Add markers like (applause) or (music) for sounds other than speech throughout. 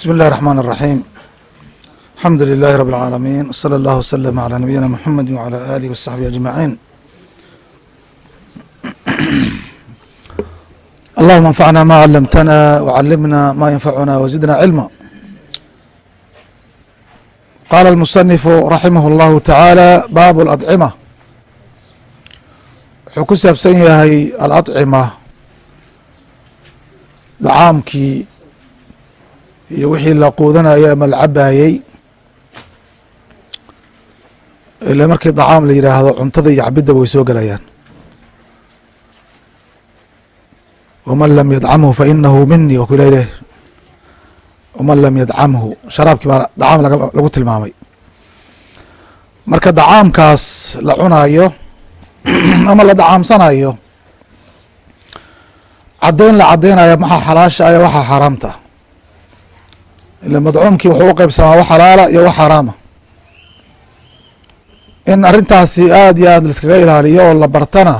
بسم الله الرحمن الرحيم الحمد لله رب العالمين وصلى الله وسلم على نبينا محمد وعلى آله وصحبه أجمعين اللهم انفعنا ما علمتنا وعلمنا ما ينفعنا وزدنا علما قال المصنف رحمه الله تعالى باب الأطعمة wuxuu ku saabsan yahay alأطcimة dacaamkii iyo wixii la quudanayay ama la cabayey ile markii dacaam la yidhaahdo cuntada iyo cabidaba way soo gelayaan waman lam yadcamhu fainahu mini wa kula leh waman lam yadcamhu sharaabkii baa dacaam lagu tilmaamay. Marka dacaamkaas la cunayo (clears throat) ama la dacaamsanayo caddayn la caddaynayo maxaa xalaasha aya waxaa xaaraamta ila madcuumkii wuxuu u qeybsamaa wax xalaala iyo wax xaraama in arrintaasi aada iyo aada laiskaga ilaaliyo oo la bartana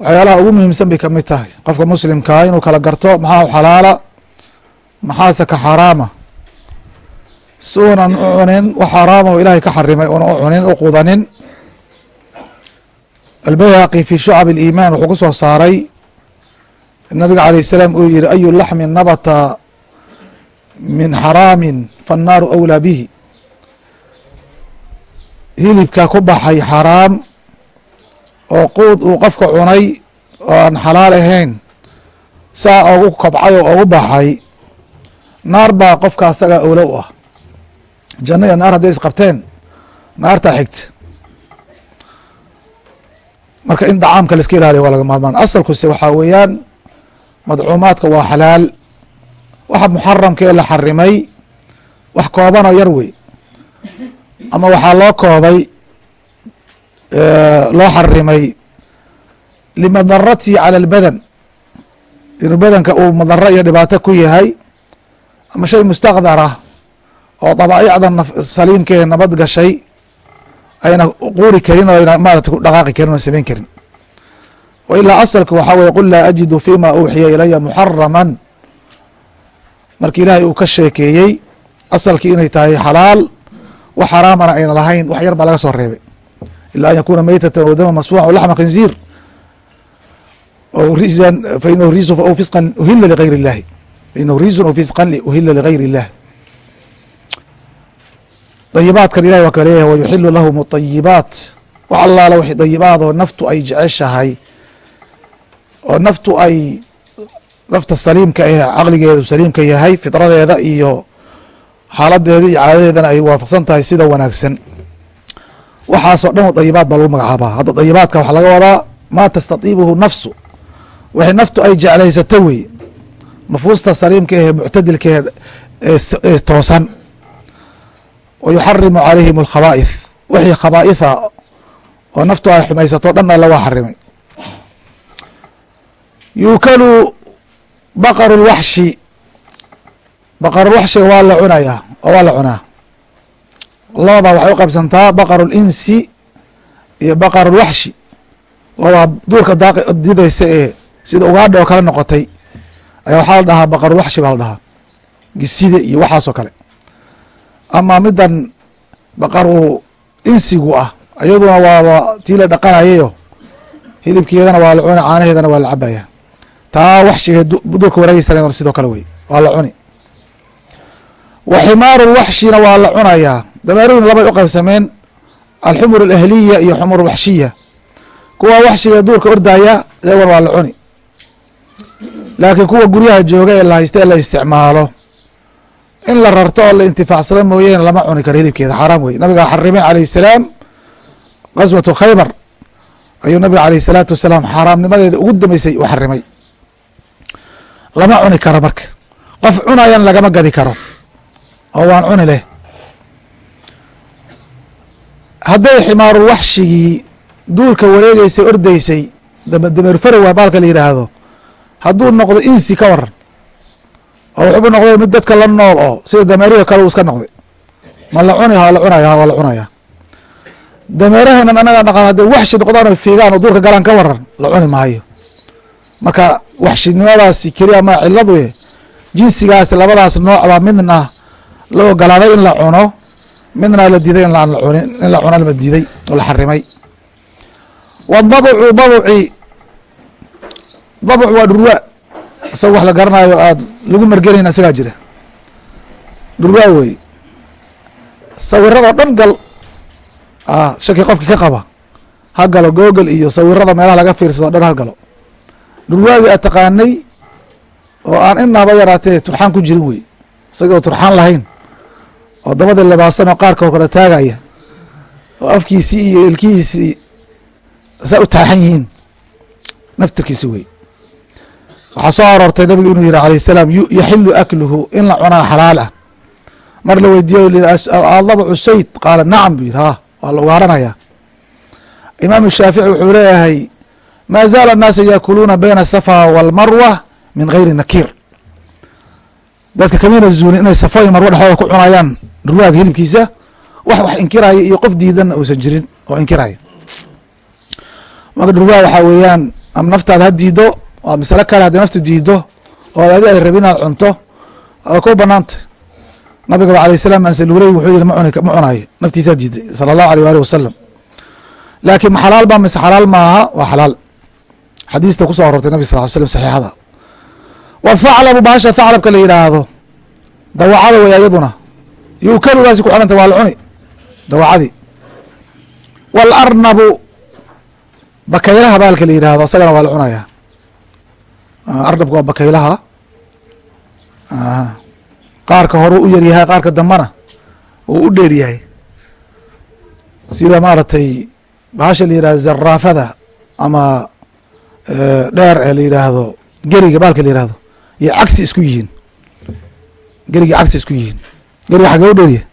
waxyaalaha ugu muhiimsan bay kamid tahay qofka muslimkaa inuu kala garto maxaa xalaala maxaase ka xaraama si uunan u cunin wax xaraama oo ilaahay ka xarimay una u cunin u qudanin albayhaqi fi shucab اliiman wuxuu ku soo saaray nabiga alayه الsalaam uu yihi ayu laxmin nabata min xaraami faالnaaru أwlىa bihi hilibka ku baxay xaraam oo quud uu qofka cunay oo aan xalaal ahayn saa ogu kobcay oo ogu baxay naar baa qofka asaga owlo u ah janno iyo naar hadday isqabteen naartaa xigta marka in dacaamka la iska ilaaliya waa laga maarmaan asalkuse waxaa weeyaan madcuumaadka waa xalaal waxa muxaramka ee la xarimay wax koobanoo yar wey. Ama waxaa loo koobay loo xarimay limadaratihi cala albadan inuu badanka uu madaro iyo dhibaato ku yahay ama shay mustaqdar ah oo dabaa'icda saliimkee nabad gashay ayna quuri karin oo ayna maarata ku dhaqaaqi karin oo samayn karin. Wa ilaa asalka waxaa weye qul laa ajidu fima uuxiya ilaya muxaraman marki ilaahay uu ka sheekeeyey asalkii inay tahay xalaal wax xaraamana ayna lahayn wax yar baa laga soo reebay. Ila an yakuna meytatan o dama masfuucan o laxma khinziir. Risan fainahu risun aw fisqan uhila ligayr illahi fainahu risun aw fisqan uhila ligayr illahi dayibaadkan ilahi waa ka leeyahay wayuxilu lahum ayibaat wax allaala wixii dayibaad oo naftu ay jeceshahay oo naftu ay nafta saliimka eh caqligeedu saliimka yahay fidradeeda iyo xaaladeeda iyo caadadeedana ay waafaqsan tahay sida wanaagsan. Waxaasoo dhan dayibaad baa lagu magacaabaa. Hadda dayibaadka waxaa laga wadaa maa tastatiibuhu nafsu? Waxay naftu ay jeclaysato wey. Nufuusta saliimka ehe muctadilka ee toosan. Wa yuxarimu calayhim alkhabaa'ith. Wixii khabaa'itha oo naftu ay xumaysato dhan alla waa xarimay yuukalu baqaru lwaxshi baqarulwaxshiga waa la cunayaa oo waa la cunaa. Labadaa waxay u qaybsantaa baqaru linsi iyo baqarulwaxshi labadaa duurka daaq didaysa ee sida ugaadha oo kale noqotay ayaa waxaa la dhahaa baqarulwaxshi baa la dhahaa. Gisida iyo waxaasoo kale. Ama midan baqaru insigu ah iyaduna waaba tii la dhaqanayayo hilibkeedana waa la cuni caanaheedana waa la cabaya taa waxshiga duurka wareegeysana sidoo kale wey. Waa la cuni. Wa ximaaru lwaxshina waa la cunayaa dameerihina labay u qaybsameen. Alxumur alahliya iyo xumur waxshiya kuwa waxshiga duurka ordaya iyaguna waa la cuni. Laakiin kuwa guryaha jooga ee la haysta ee la isticmaalo. In la rarto oo la intifaacsado mooyeene lama cuni karo hilibkeeda. Xaaraam wey. Nabiga xarimay alayh salaam gaswatu khaybar ayuu nabiga alayh salaatu wasalaam xaaraamnimadeeda ugu dambeysay u xarimay lama cuni karo marka. Qof cunayan lagama gadi karo. Oo waan cuni leh. Hadday ximaarul waxshigii duurka wareegeysay ordeysay dameer farowa baalka la yidhaahdo hadduu noqdo insi ka waran oo wuxuuba noqday mid dadka la nool oo sida dameerihi kale uu iska noqday. Ma la cuni waa la cunaya waa la cunaya. Dameerahenan anaga dhaqan hadday waxshi noqdaan o fiigaan oo duurka galaan ka waran la cuni maayo marka waxshinimadaasi keliya ma ciladu jinsigaas labadaas noocba midna la ogolaaday in la cuno midna la diiday in la la cuno lama diiday oo la xarimay. Wadabucu dabuci dabuc waa dhurwaa isaga wax la garanayo aad lagu margelayn isagaa jira. Dhurwaa wey sawiradoo dhan gal shaki qofki ka qaba ha galo google iyo sawirada meelaha laga fiirsado dhan ha galo dhurwaagii aad taqaanay oo aan inaaba yaraatee turxaan ku jirin wey isagoo turxaan lahayn oo dabada libaasan oo qaarka oo kale taagaya oo afkiisii iyo ilkihiisii saa u taaxan yihiin naftirkiisi wey waxaa soo aroortay nabigu inuu yihi alayh salaam yaxilu akluhu in la cunaa xalaal ah. Mar la weydiiyo adabacu sayd qaala nacam bu yihi ha waa la ugaaranayaa imaam shaafici wuxuu leeyahay maa zaala annaasu yaakuluuna bayna asafa walmarwa min gayri nakiir dadka kamina zuulin inay safa iyo marwo dhexdooda ku cunayaan dhurwaaga hilibkiisa wax wax inkiraya iyo qof diidanna uusan jirin oo inkiraya marka dhurwaa waxaa weeyaan ama naftaada ha diido waa masale kale hadday naftu diido oo adi ay rabi inaad cunto ku banaanta nabigaba alayh salam ansaluley wuxuu yihi ma cunayo. Naftiisaa diiday sala allahu alيh alih wasalam laakiin ma xalaal ba mise xalaal maaha waa xalaal xadiista ku soo arortay nabig sal l slm saxiixada. Wa thaclabu bahasha thaclabka la yidhaahdo dawacada wey ayaduna yukaludaasi ku xidhanta waa la cuni. Dawacadii walarnabu bakaylaha baalka la yidhaahdo isagana waa la cunaya. Arnabka waa bakaylaha. Qaarka hore u yaryahay qaarka dambana uu u dheer yahay. Sida maaragtay bahasha la yihahdo zaraafada ama dheer ee la yidhaahdo geriga baalka la yihahdo iyo cagsi isku yihiin geriga cagsi isku yihiin geriga xagee u dheeryahay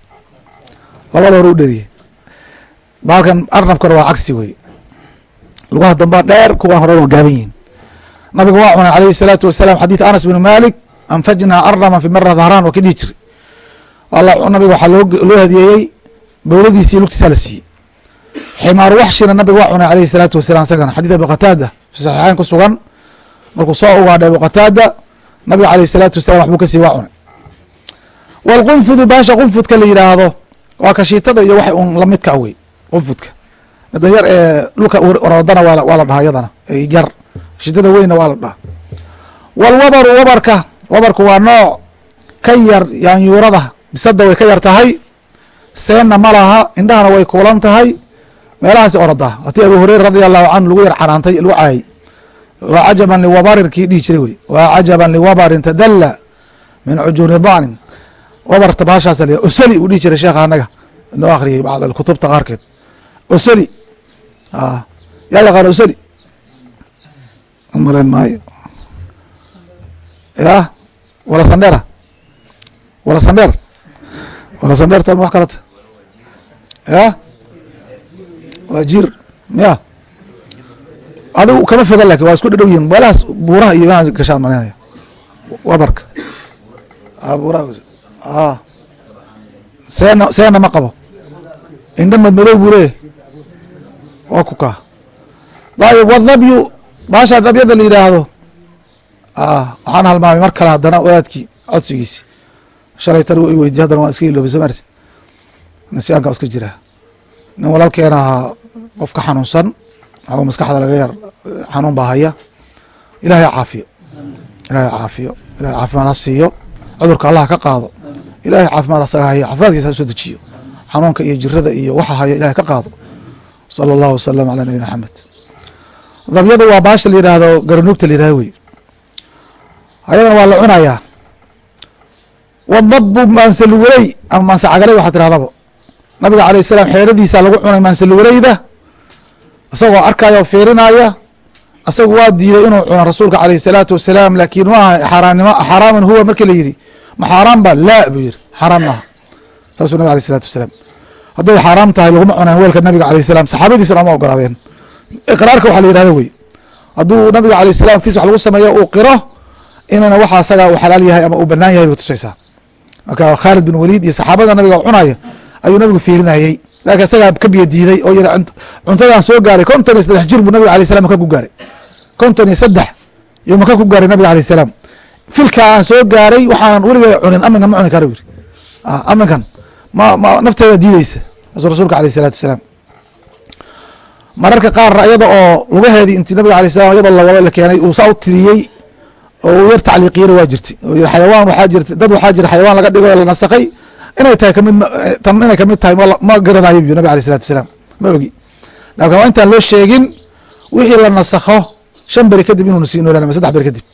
labada hore u dheeryahay baalkan arnabkana waa cagsi wey lugaha dambaa dheer kuwan hore waa gaaban yihiin nabiga waa cunay alayhi الsalaatu wasalaam xadiid anas bn malik anfajnaa arnaman fi mara dhahraan waa ka dhihi jiray nabiga waxaa loo hadiyeeyey bowladiisi iyo lugtiisaa la siiyey ximaar waxshina nabiga waa cunay alayhi الsalaatu wasalam isagana xadid abi qataada fi sugan markuu soo ugaadha abu qataada nabiga caleyh isalaatu wasalam waxbuu ka sii waa cunay. Wlqunfudu baasha qunfudka la yidhaahdo waa kashiitada iyo wax un lamidka wey qunfudka. Midan yar ee dhulka waroodana waa la dhahaa yadana yar. Kashiitada weynna waa la dhahaa. Walwabaru wabarka wabarku waa nooc ka yar yaanyuurada. Bisada way ka yar tahay seenna ma laha indhahana way kuulan tahay meelahaas orodaa hatii abu hureyra radia allahu canhu lagu yar canaantay lagu caayay cajaban liwabarin kii dhihi jiray wey. Waa cajaban liwabarin tadalla min cujuuri daanin. Wabarta baashaas la osoli uu dhihi jiray sheekha anaga inoo akhriyay bacd kutubta qaarkeed. Osoli yaa yaqaana osoli umalen maayo. Ya wala sandheera wala sandheer wala sandheer ta wax kalata ya waa jir ya adigu kama foga laakiin waa isku dhadhow yihiin meelahaas buuraha iyo ma gashaan marinaya wabarka buuraha seena seena ma qabo. Indha madmadow buu leeyahy waa ku kaa dayib wadhabyu baasha dabyada la yidhaahdo. Waxaan halmaamay mar kale haddana wadaadkii codsigiisi shalay tan i weydiye haddana waan iska iloobay soo martid iska jiraa. Nin walaalkeena ahaa qof ka xanuunsan waxuu maskaxda laga yar xanuun baa haya. Ilahay ha caafiyo. Ilahay ha caafiyo. Ilahay caafimaad ha siiyo. Cudurka allah ka qaado. Ilahay caafimaad asaga haya. Caafimaadkiisa soo dejiyo. Xanuunka iyo jirada iyo waxa haya ilahay ka qaado. Sala allahu wasalam calaa nabiyina maxamed dabyadu waa baasha la yidhaahdo garanuugta la yidhahdo wey ayadana waa la cunayaa. Wadabu maansaluwaley ama maansacagaley waxaa tirahdaba. Nabiga alayh salaam xeeradiisa lagu cunay maansaluwaleyda isagoo arkaya oo fiirinaya isagu waa diiday inuu cuno rasuulka alayh salaatu wasalaam laakiin maaha xaaraannimo xaraaman huwa markii la yidhi ma xaaraan ba? Laa buu yihi xaaraan maaha saasuu nabig alay salatu wasalaam. Hadday xaaraam tahay laguma cunaan weelka nabiga alayh salam saxaabadiisuna ma ogolaadeen. Iqraarka waxaa la yidhahda wey. Hadduu nabiga alayh salam agtiisa wax lagu sameeyo uu qiro inana waxa asaga uu xalaal yahay ama uu banaan yahay bay tusaysaa marka khaalid bin waliid iyo saxaabada nabiga cunaya ayuu nabigu fiirinayey. Laakiin isagaa ka biyo diiday oo yiri cuntadaan soo gaaray. Konton iyo saddex jir buu nabiga alay salam maka ku gaaray. Konton iyo saddex yuu maka ku gaaray nabiga alayh salaam. Filka aan soo gaaray waxaanan weliga cunin aminkan ma cuni kara yiri aminkan ma ma nafteeda diideysa rasulka aleyh isalaatu wasalaam. Mararka qaar iyada oo lugaheedii intii nabiga alay salam iyadoo lawada la keenay uu saa u tiriyey oo uu yar tacliiqiyana waa jirtay. Xayawaan waxaa jirta dad waxaa jira xayawaan laga dhigo la nasakhay inay tahay ka mid tan inay ka mid tahay ma garanayo bu nabig alay isalatu wasalaam ma ogi. Lakin waa intaan loo sheegin wixii la nasakho shan beri kadib inuu sii noolaa saddex beri kadib.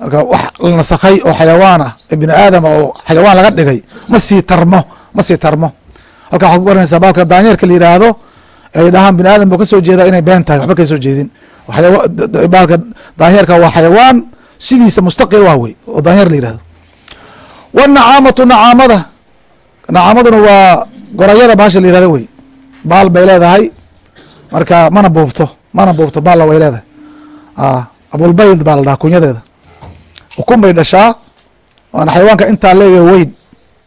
Marka wax la nasakhay oo xayawaan ah ee bini aadama oo xayawaan laga dhigay ma sii tarmo ma sii tarmo. Halkan waxad ku garanaysaa baalka daanyeerka la yidhaahdo ay dhahaan bini aadam buu ka soo jeedaa inay been tahay waxba ka soo jeedin. Baalka daanyeerka waa xayawaan sidiisa mustaqil waa wey oo daanyeer la yihahdo wanacaamatu nacaamada nacaamaduna waa gorayada baasha la yihahdo wey. Baal bay leedahay. Marka mana buubto mana buubto baalla way leedahay. Abulbayd baa la dhaha kunyadeeda. Ukun bay dhashaa. Waana xayawaanka intaa leega weyn.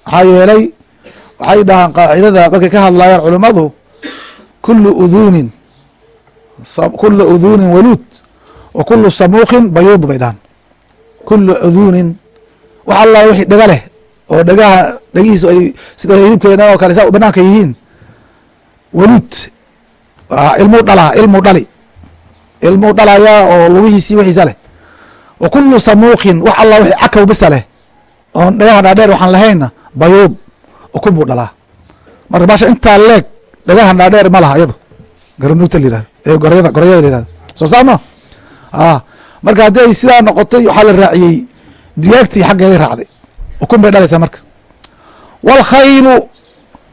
Maxaa yeelay waxay dhahaan qaacidada markay ka hadlayaan culimmadu kulu uduunin kula uduunin waluud wa kulu samuukin bayuud bay dhahan kulu uduunin wax alla wixii dhega leh oo dhegaha dhegihiisu ay sida hilibkeena oo kale saa banaanka yihiin. Waluud ilmuu dhalaa ilmuu dhali. Ilmuu dhalayaa oo lugihiisii wixiisa leh. Wa kulu samuukin wax alla wixii cakaw bisa leh. Oon dhagaha dhaadheer waxaan lahaynna bayuud ukun buu dhalaa marka baasha intaa leeg dhagahan dhaadheer ma laha iyado garanuugta la yihahdo ee gorayada gorayada la yihahdo soo saa ma a marka haddii sidaa noqotay waxaa la raaciyey digaagtii xaggeeday raacday ukun bay dhalaysaa marka. Wاlkhaylu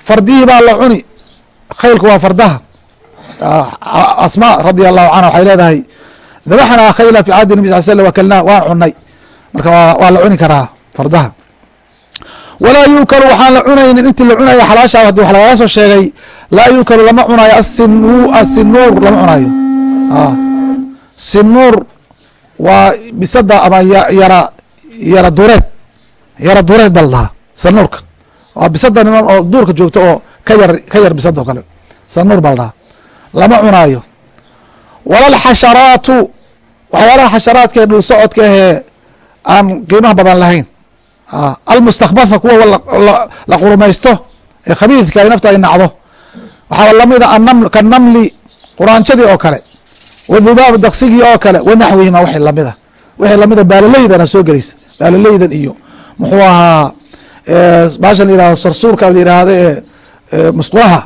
fardihii baa la cuni. Khaylku waa fardaha. Asma radia allahu canha waxay leedahay dabaxnaa khayla fi cahdi nabi sal slm wakalnaa waan cunay. Marka waa la cuni karaa fardaha. Walaa yuukalu waxaan la cunaynin. Intii la cunaya xalaasha haddii wax lagaga soo sheegay laa yuukalu lama cunayo asinuur lama cunayo sinuur waa bisada ama yara yara dureed yara dureed baa sanuurka waa bisada niman oo duurka joogta oo ka yar ka yar bisada kale. Sanuur baa lama cunaayo. Walalxasharaatu waxyaalaha xasharaadka ee dhul socodka ahee aan qiimaha badan lahayn. Almustakbafa kuwa la qurumaysto ee khabiidka ay nafta ay nacdo. Waxaa lamida anaml kanamli quraanjadii oo kale wadubaab daksigii oo kale wanaxwihima wixii lamida wixii lamida baalaleydana soo gelaysa baalaleydan iyo muxuu ahaa baasha la yihahdo sarsuurka la yihahdo ee musqulaha.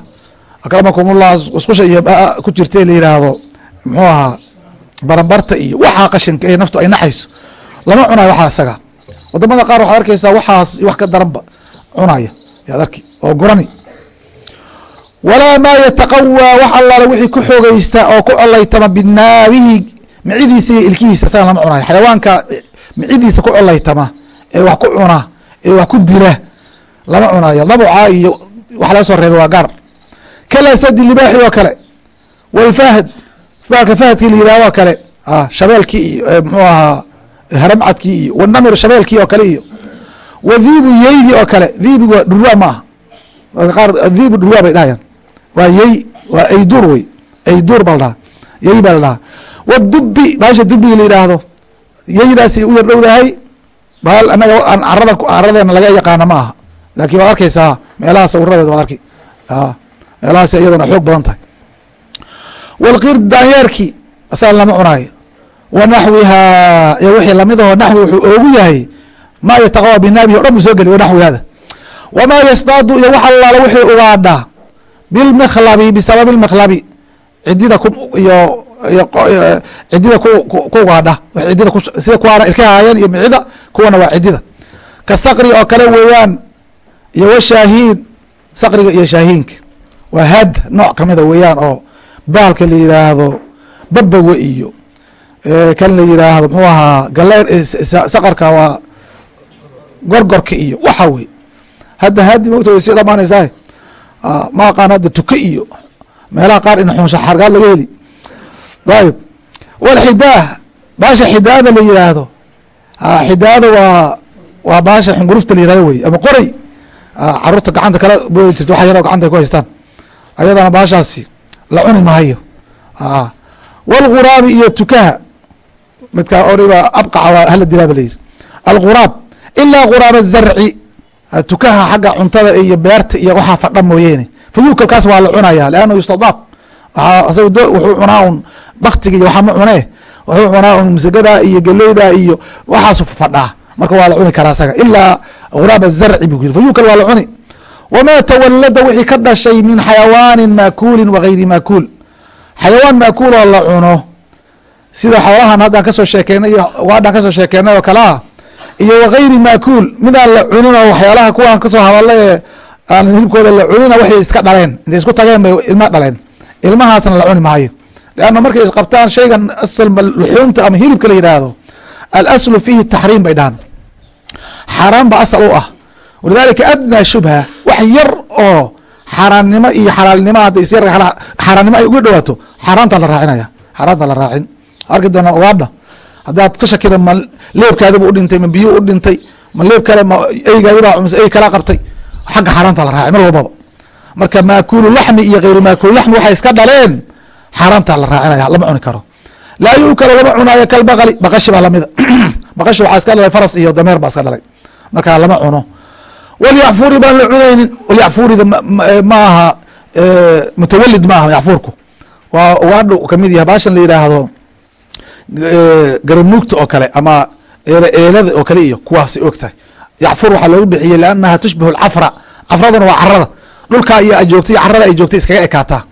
Akramakumullah musqusha iyo ku jirta la yihahdo muxuu ahaa baranbarta iyo waxaa qashinka ee naftu ay naxayso. Lama cunayo waxaa isaga. Wadamada qaar waxaad arkeysaa waxaas wax ka daranba cunaya yaad arki oo gurani walaa maa yataqawaa wax allaala wixii ku xoogeysta oo ku colaytama binaabihi micidiisa iyo ilkihiisa isagan lama cunayo. Xayawaanka micidiisa ku colaytama ee wax ku cuna ee wax ku dila lama cunayo dabuca iyo wax laga soo reeba waa gaar. Kalasadi libaaxi oo kale. Walfahd baalka fahadkii la yihahdo kale shabeelkii iyo mxuu ahaa haramcadkii iyo wanamir shabeelkii oo kale iyo. Wadiibu yeydi oo kale diibigu dhurwaa ma aha. Qaar diibu dhurwaa bay dhahayaan. Waa yey waa ayduur wey ayduur baa la dhahaa yey baa la dhahaa. Wadubi baasha dubiga la yidhaahdo yeydaasay u yar dhowdahay baal anaga aan carada caradeena laga yaqaana ma aha laakiin waad arkeysaa meelaha sawiradeeda waad arki meelahaas iyadana xoog badan tahay. Walqir daanyeerkii asaga lama cunaayo wa naxwihaa iyo wixii la mid aho naxwi wuxuu oogu yahay maa yataqawa binaabihi o dhan buu soo geli wanaxwi wamaa yasdaadu iyo wax allaala wixii ugaadha bilmikhlabi bisababi lmikhlabi cidida ku iyo cidida ku ugaadha cidida sida kuwaana ilka haayeen iyo micida kuwana waa cidida ka saqri oo kale weeyaan iyo washaahiin saqriga iyo shaahiinka. Waa had nooc kamida weeyaan oo baalka la yidhaahdo babawe iyo. Kan la yidhaahdo muxuu ahaa galeer saqarka waa gorgorka iyo waxa wey hadda hadi mogta way sii dhamaanaysaa ma aqaan hadda tuke iyo. Meelaha qaar in xunsha xargaad laga heli. Ayib walxidaah baasha xidaada la yidhaahdo xidaada waa waa baasha xungurufta la yihahdo wey ama qoray. Caruurta gacanta kala boodi jirta waxa yaro gacanta ay ku haystaan. Ayadana baashaasi la cuni mahayo walguraabi iyo tukaha. Midkaa oriba abqaca waa hala dilaa ba la yidhi. Alquraab ilaa quraaba zarci. Tukaha xagga cuntada iyo beerta iyo waxaa fadha mooyeene. Fayukalkaas waa la cunaya leanna yustadaab wuxuu cunaa un baktiga iyo waxaa ma cunee wuxuu cunaa un masagada iyo geleyda iyo waxaasu fadhaa marka waa la cuni karaa isaga ilaa quraaba zarci bu fayukal waa la cuni. Wamaa tawalada wixii ka dhashay min xayawaanin maakuulin wagayri maakuul. Xayawaan maakuul oo la cuno sida xoolahan haddaan ka soo sheekeynay iyo ugaadhaan ka soo sheekeynay oo kale ah iyo wagayri maakuul midaan la cunin oo waxyaalaha kuwaan ka soo hadala ee aan hilibkooda la cunina waxay iska dhaleen. Intay isku tageen bay ilma dhaleen. Ilmahaasna la cuni maayo leanna markay isqabtaan shaygan luxuumta ama hilibka la yidhaahdo alaslu fiihi taxriim bay dhahan xaaraan ba asal u ah walidalika adnaa shubha wax yar oo xaaraannimo iyo xalaalnimo hadda isyar xaaraannimo ay uga dhawaato xaaraantaa la raacinaya xaaraanta la raacin arki doonaa ugaadha haddaad ka shakida ma leebkaadiba udhintay ma biyo u dhintay ma leeb kale ma eygaadiba mise ey kala qabtay xagga xaaraanta la raacay mar walbaba marka maakulu laxmi iyo hayru maakulu laxmi waxay iska dhaleen xaaraantaa la raacinaya lama cuni karo. Laa yukala lama cunaayo kalbaqali baqashi baa lamida (clears throat) baqashi waxaa iska dhalay faras iyo dameer baa iska dhalay. Marka lama cuno. Walyacfuri baan la cunaynin. Walyacfurida ma aha mutawalid ma aha yacfurku waa ugaadhu ka mid yahay baashan la yidhaahdo garanuugta oo kale ama eelada oo kale iyo kuwaasay og tahay waxaa loogu bixiyey liannaha tushbihu alcafra cafraduna waa carada dhulkaa iyo ay joogtay carada ay joogtay iskaga ekaataa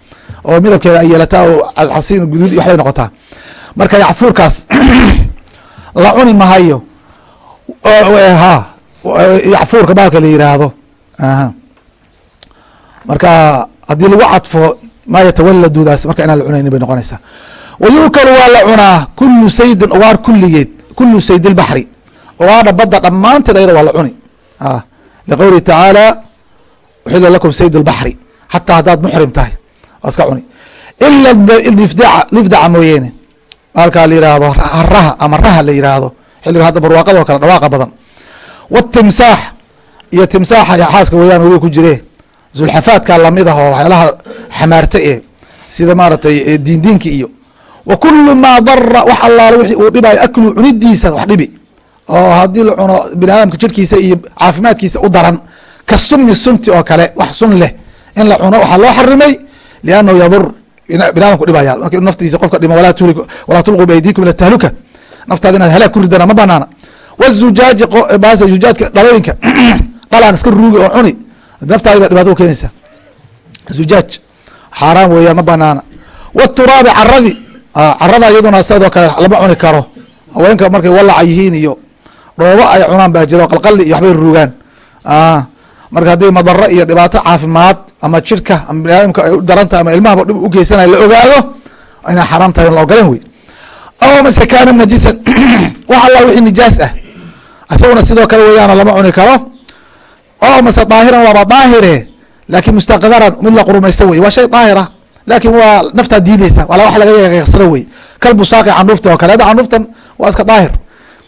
oo midabkeeda ay yeelataa oo xasiin guduud waxbay noqotaa. Marka yacfuurkaas (clears throat) la cuni mahayo ha yacfuurka baalka la yiraahdo. Marka haddii lagu cadfo maa yatawaladudaas marka inaan la cunaynin bay noqonaysaa. Wayukalu waa la cunaa kulu saydin ugaar kulligeed kulu sayd اlbaxri ugaadha badda dhammaanteed ayada waa la cuni. Liqowlihi tacaala uxila lakum sayd اlbaxri xataa haddaad muxrim tahay waa iska cuni. Ila lifdaca mooyeene. Baalkaa la yiraahdo haraha ama raha la yiraahdo. Xilliga hadda barwaaqada oo kale dhawaaqa badan. Wاtimsaax iyo timsaaxa xaaska weeyaan weli ku jire zulxafaadka la mid ah oo waxyaalaha xamaarta e sida maaratay diindiinka iyo. Wa kulu maa dara wax allaale wixii uu dhibayo aklu cunidiisa wax dhibi. Oo haddii la cuno bini aadamka jirkiisa iyo caafimaadkiisa u daran ka sumi sunti oo kale wax sun leh. In la cuno waxaa loo xarimay liannahu yadur bini adamku dhibaya marki naftiisa qofka dhimo walaa tulquu biaydiikum ila tahluka naftaada inaad halaag ku ridana ma banaana wazujaaji baasa zujaajka dhalooyinka dhalaan iska ruugi oo cuni naftaadi baa dhibaato u keenaysa zujaaj xaaraan weeyaan ma banaana waturaabi caradi carada iyaduna sidoo kale lama cuni karo haweenka markay walaca yihiin iyo dhoobo ay cunaan baa jiro qalqali iyo waxbay ruugaan marka haddii madaro iyo dhibaato caafimaad ama jirka ama biniaadamka ay u daranta ama ilmahaba dhib u geysanayo la ogaado inay xaraam tahay on la ogolan wey aw mase kaana najisan. (clears throat) Wax alla wixii nijaas ah. Isaguna sidoo kale weeyaano lama cuni karo. Oo mase daahiran waaba daahire laakin mustaqdaran mid la qurumaysta wey waa shay daahira laakin waa naftaa diideysa waa wax laga yaqeeqsado wey kalbusaaqi candhuufta oo kale hadda candhuuftan waa iska daahir.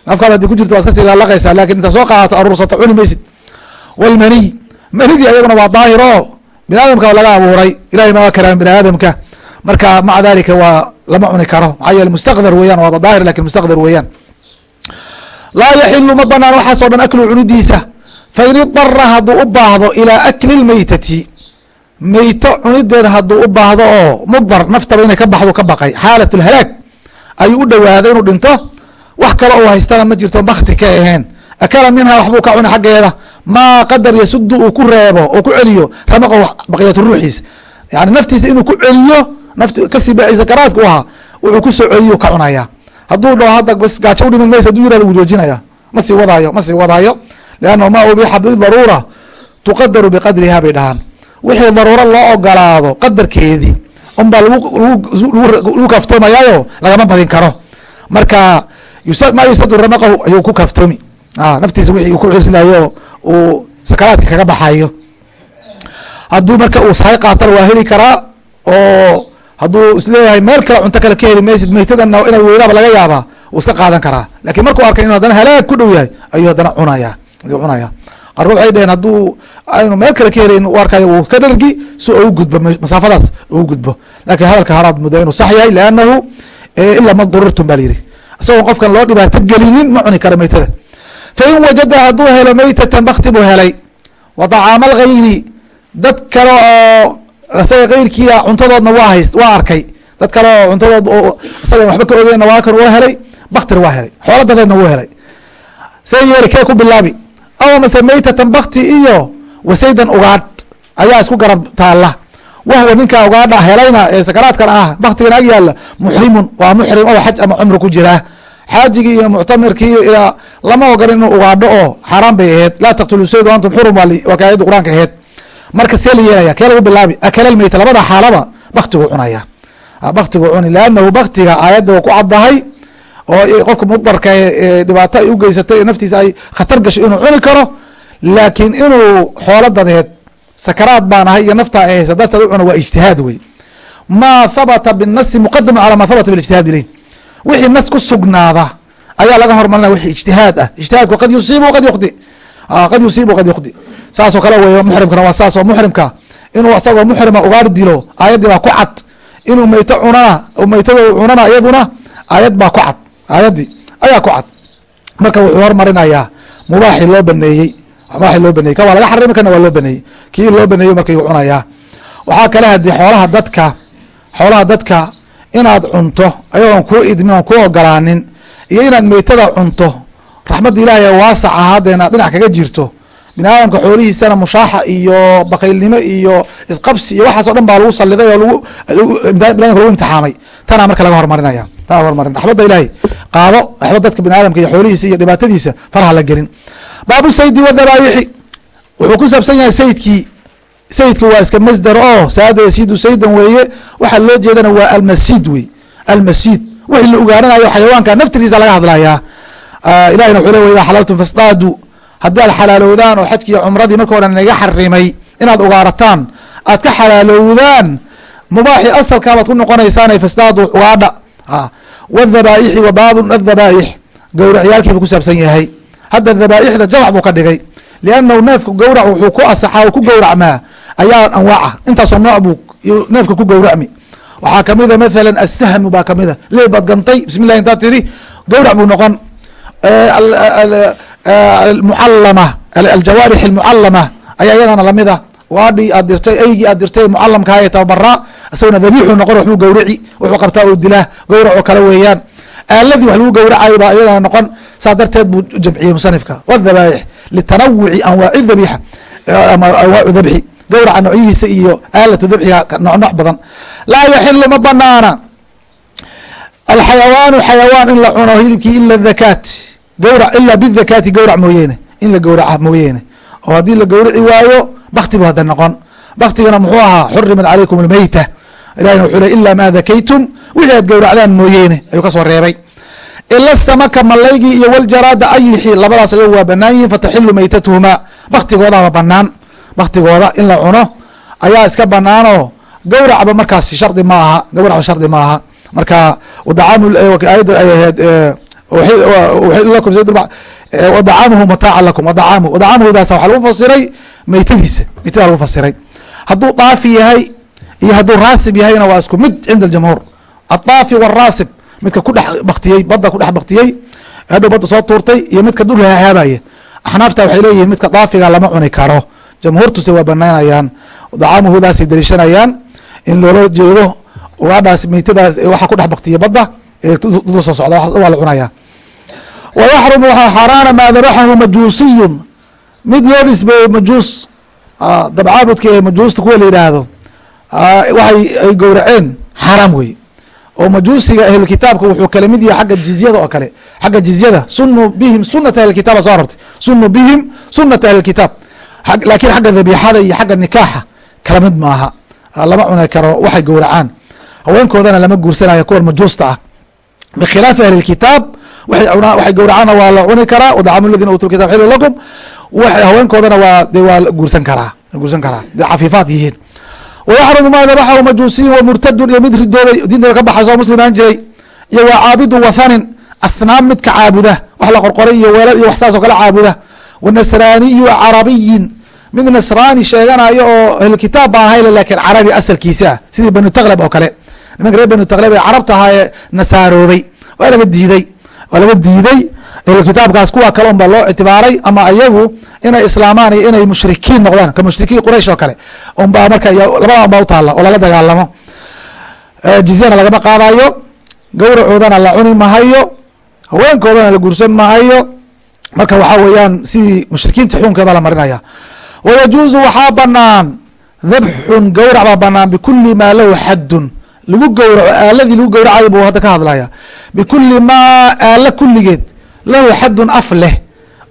Afkaad haddii ku jirto waa iska sii lalaqaysaa laakiin inta soo qaadato aruursato cuni maysid walmaniy manidii ayaduna waa daahir oo bini aadamka laga abuuray ilahay ma waa karaan bini aadamka marka maca dalika waa lama cuni karo maxaa yeele mustaqdar weeyaan waaba daahir laakiin mustaqdar weeyaan laa yaxilu ma banaan waxaasoo dhan aklu cunidiisa fain idara hadduu u baahdo ilaa akli lmeytati meyto cunideeda hadduu u baahdo oo mudar naftaba inay ka baxdu ka baqay xaalat lhalaag ayuu u dhowaaday inuu dhinto wax kale uu haystana ma jirto bakti ka aheen akala minha waxbuu ka cuni xaggeeda maa qadar yasudu uu ku reebo oo ku celiyo ramaqo baqiyatu ruuxiisa yani naftiisa inuu ku celiyo nafti ka sii baxaysa karaadka u ahaa wuxuu ku soo celiyo ka cunaya. Hadduu dhaho hadda bas gaajo udhimin maysa haduu yiraahdo wuu joojinaya. Ma sii wadaayo ma sii wadaayo. Liannahu ma ubixa bidaruura tuqadaru biqadriha bay dhahaan. Wixii daruuro loo ogolaado qadarkeedii unbaa lagu kaftoomayaayo lagama badin karo. Marka ma yusadu ramaqahu ayuu ku kaftoomi naftiisa wixii uu ku celinayo uu sakaraadka kaga baxayo hadduu marka uu sahay qaatana waa heli karaa oo hadduu is leeyahay meel kale cunto kale ka heli maysid meytadana inay weydaaba laga yaabaa uu iska qaadan karaa. Lakin markuu arkay inu haddana halaag ku dhow yahay ayuu haddana cunaya ayuu cunaya qaarkood waxay dheheen hadduu aynu meel kale ka helayn u arkayo uu ka dhargi si ugu gudbo masaafadaas ugu gudbo. Lakin hadalka haraad muddo inuu sax yahay liannahu ilaa ma durirtum ba la yihi isagoon qofkan loo dhibaato gelinin ma cuni karo meytada fain wajada hadduu helo meytatan bakti buu helay wa طacaama algayri dad kale oo isaga keyrkiia cuntadoodna waa hayst waa arkay dad kale oo cuntadood isaga waxba ka ogeyna waa kan waa helay baktir waa helay xoolo dadeedna wuu helay see yeeli kee ku bilaabi aw mase meytatan bakti iyo wasaydan ugaadh ayaa isku garab taala wahwa ninkaa ugaadha helayna ee sakaraadkan ah baktigan ag yaalla muxrimun waa muxrim oo xaj ama cumri ku jiraa xaajigii iyo muctamirkii ilaa lama ogola inuu ugaadho oo xaaraan bay aheyd laa taqtulu sayd antum xurum waa kaayada qur'aanka aheyd marka see la yeelaya kee lagu bilaabi? Akalal meyta labada xaalaba baktigu cunaya baktigu cuni leannahu baktiga aayadda ku caddahay oo qofka mudarka dhibaato ay ugeysatay naftiisa ay khatar gashay inuu cuni karo. Laakiin inuu xoolo dadeed sakaraad baan ahay iyo naftaa ay haysa darteed u cuna waa ijtihaad wey. Maa habata binasi muqadamu calaa maa habata bilijtihaad ileyh wixii nas ku sugnaada ayaa laga hormarinaya wixii ijtihaad ah. Ijtihaadku qad yusiibu qad yukhdi qad yusiibu qad yukhdi saasoo kale wey muxrimkana waa saas muxrimka inuu isagoo muxrima ugaar dilo aayaddii baa ku cad. Inuu meyto cunana meytada cunana iyaduna aayad baa ku cad. Aayaddii ayaa ku cad. Marka wuxuu hormarinayaa mubaaxi loo baneeyey. Mubaaxi loo baneeyey. Ka waa laga xarimi kana waa loo baneeyey. Kii loo baneeyey markayuu cunayaa. Waxaa kale haddii xoolaha dadka xoolaha dadka inaad cunto ayagoon kuu idmin oon kuu ogolaanin iyo inaad meytada cunto raxmadda ilaahay ee waasaca haddeena dhinac kaga jirto bini aadamka xoolihiisana mushaaxa iyo bakaylnimo iyo isqabsi iyo waxaas o dhan baa lagu saliday oo lagu imtixaamay. Tanaa marka laga hormarinaya tanaa hormarin raxmadda ilaahay qaado raxmad dadka bini aadamka iyo xoolihiisa iyo dhibaatadiisa faraha la gelin. Baabu saydi wadhabaayixi wuxuu ku saabsan yahay sayidkii sayidka waa iska masdar oo saada yasiidu saydan weeye waxaa loo jeedana waa almasiid wey almasiid. Wixii la ugaaranayo xayawaanka naftirkiisa laga hadlayaa. Ilahina wuxuu le wa idaa xalaltum fasdaadu. Haddii xalaalowdaan oo xajkiiyo cumradii marka horan naga xarimay inaad ugaarataan aad ka xalaalowdaan mubaaxi asalkaabaad ku noqonaysaan fasdaadu ugaadha wdhabaaixi wa baabun adhabaaix. Gowracyaalkiibu ku saabsan yahay. Hadda dhabaaixda jamac buu ka dhigay liannahu neefka gowrac wuxuu ku asaxaa oo ku gowracmaa ayaa anwaaca intaasoo nooc buu neefka ku gowracmi waxaa kamida mathalan asahmu baa kamida baad gantay bismi llahi intaad tiri gowrac buu noqon mucalama aljawaarix almucalama ayaa iyadana lamida waadhii aad dirtay eygii aad dirtay mucalamkaa ee tababaraa isagona dabiixuu noqon waxbuu gowrici wuxuu qabtaa oo dilaa gowracoo kale weeyaan aaladii wax lagu gowracay iyadana noqon saa darteed buu jamciyey musanifka. Wdhabaaix litanawuci anwaaci dabiixa ama anwaacu dabxi gowraca noocyihiisa iyo aalatu dabxiga nooc badan. Laa yaxilu ma banaana alxayawaanu xayawaan in la cuno hilibkii ila dhakaat gowrac ila bidhakaati gowrac mooyeene. In la gowraca mooyeene. Oo haddii la gowrici waayo bakti bu hadda noqon. Baktigana muxuu ahaa xurimat calaykum almeyta. Ilahina wuxuu le ila ma dakaytum wixii aad gowracdaan mooyeene ayuu ka soo reebay. Ila samaka malaygii iyo waljaraada ayixi labadaas ayagu waa banaan yihiin fataxilu meytatuhumaa baktigoodaba banaan baktigooda in la cuno ayaa iska banaanoo gowracba markaas shardi ma aha. Gowracba shardi ma aha. Marka ayadda ay ahayd wadacaamuhu mataaca lakum. Wadacaamuhu wadacaamuhudaas waxaa lagu fasiray meytadiisa meytada lagu fasiray. Hadduu daafi yahay iyo hadduu raasib yahayna waa isku mid cinda aljamhuur adaafi waraasib midka ku dhex baktiyey badda ku dhex baktiyey hadhow badda soo tuurtay iyo midka dhul hahaabaya axnaafta waxay leeyihiin midka daafiga lama cuni karo jamhuurtuse waa banaynayaan dacaamuhudaasay daliishanayaan in loola jeedo ugaadhaas meytadaas waxa ku dhex baktiya badda ee dul soo socda waa la cunaya wa yaxrumu waxaa xaaraana maa dabaxahu majuusiyun mid loo nisbeeyo majuus dabcaabudka ee majuusta kuwa la yidhaahdo waxay ay gowraceen xaaraam wey oo majuusiga ahlukitaabka wuxuu kala mid yahay xagga jizyada oo kale xagga jizyada sunu bihim sunata ahlkitaaba soo arortay sunu bihim sunata ahlkitaab laakiin xagga dhabiixada iyo xagga nikaaxa kala maaha. Lama cuni karo waxay gowracaan. Haweenkoodana lama guursanayo kuwan majuusta ah. Bikhilaafi ahlilkitaab waxay gowracaanna waa la cuni karaa wadacamu ladina utu kitab xillu lakum. Haweenkoodana waa de waa guursan karaa guursan karaa. De cafiifaad yihiin wayaxrumu maa dabaxahu majuusiyin wa murtadun iyo mid ridoobay diintaba ka baxay soo muslimaan jiray iyo waa caabidu wathanin asnaam midka caabuda wax la qorqoray iyo weelal iyo wax saas oo kale caabuda wa nasraaniyu carabiyin mid nasraani sheeganayo oo ahlukitaab baan ahayle laakiin carabi asalkiisa ah sidii banu taklab oo kale nimanka reer banu taklab ee carabta ahaa ee nasaaroobay waa laga diiday waa laga diiday ahlukitaabkaas kuwa kale un baa loo ictibaaray ama ayagu inay islaamaan iyo inay mushrikiin noqdaan. Ka mushrikiin quraish oo kale. Unbaa marka labada utaala oo lala dagaalamo. Jizyana lagama qaadayo. Gawracoodana la cuni mahayo. Haweenkoodana la guursan mahayo. Marka waxaa weeyaan sidii mushrikiinta xukunkeeda la marinaya. Wayajuuzu waxaa banaan dabxun gawrac baa banaan bikuli maa lahu xadun lagu gawraco aaladii lagu gawracay buu hadda ka hadlaya bikuli maa aala kulligeed lahu xadun af leh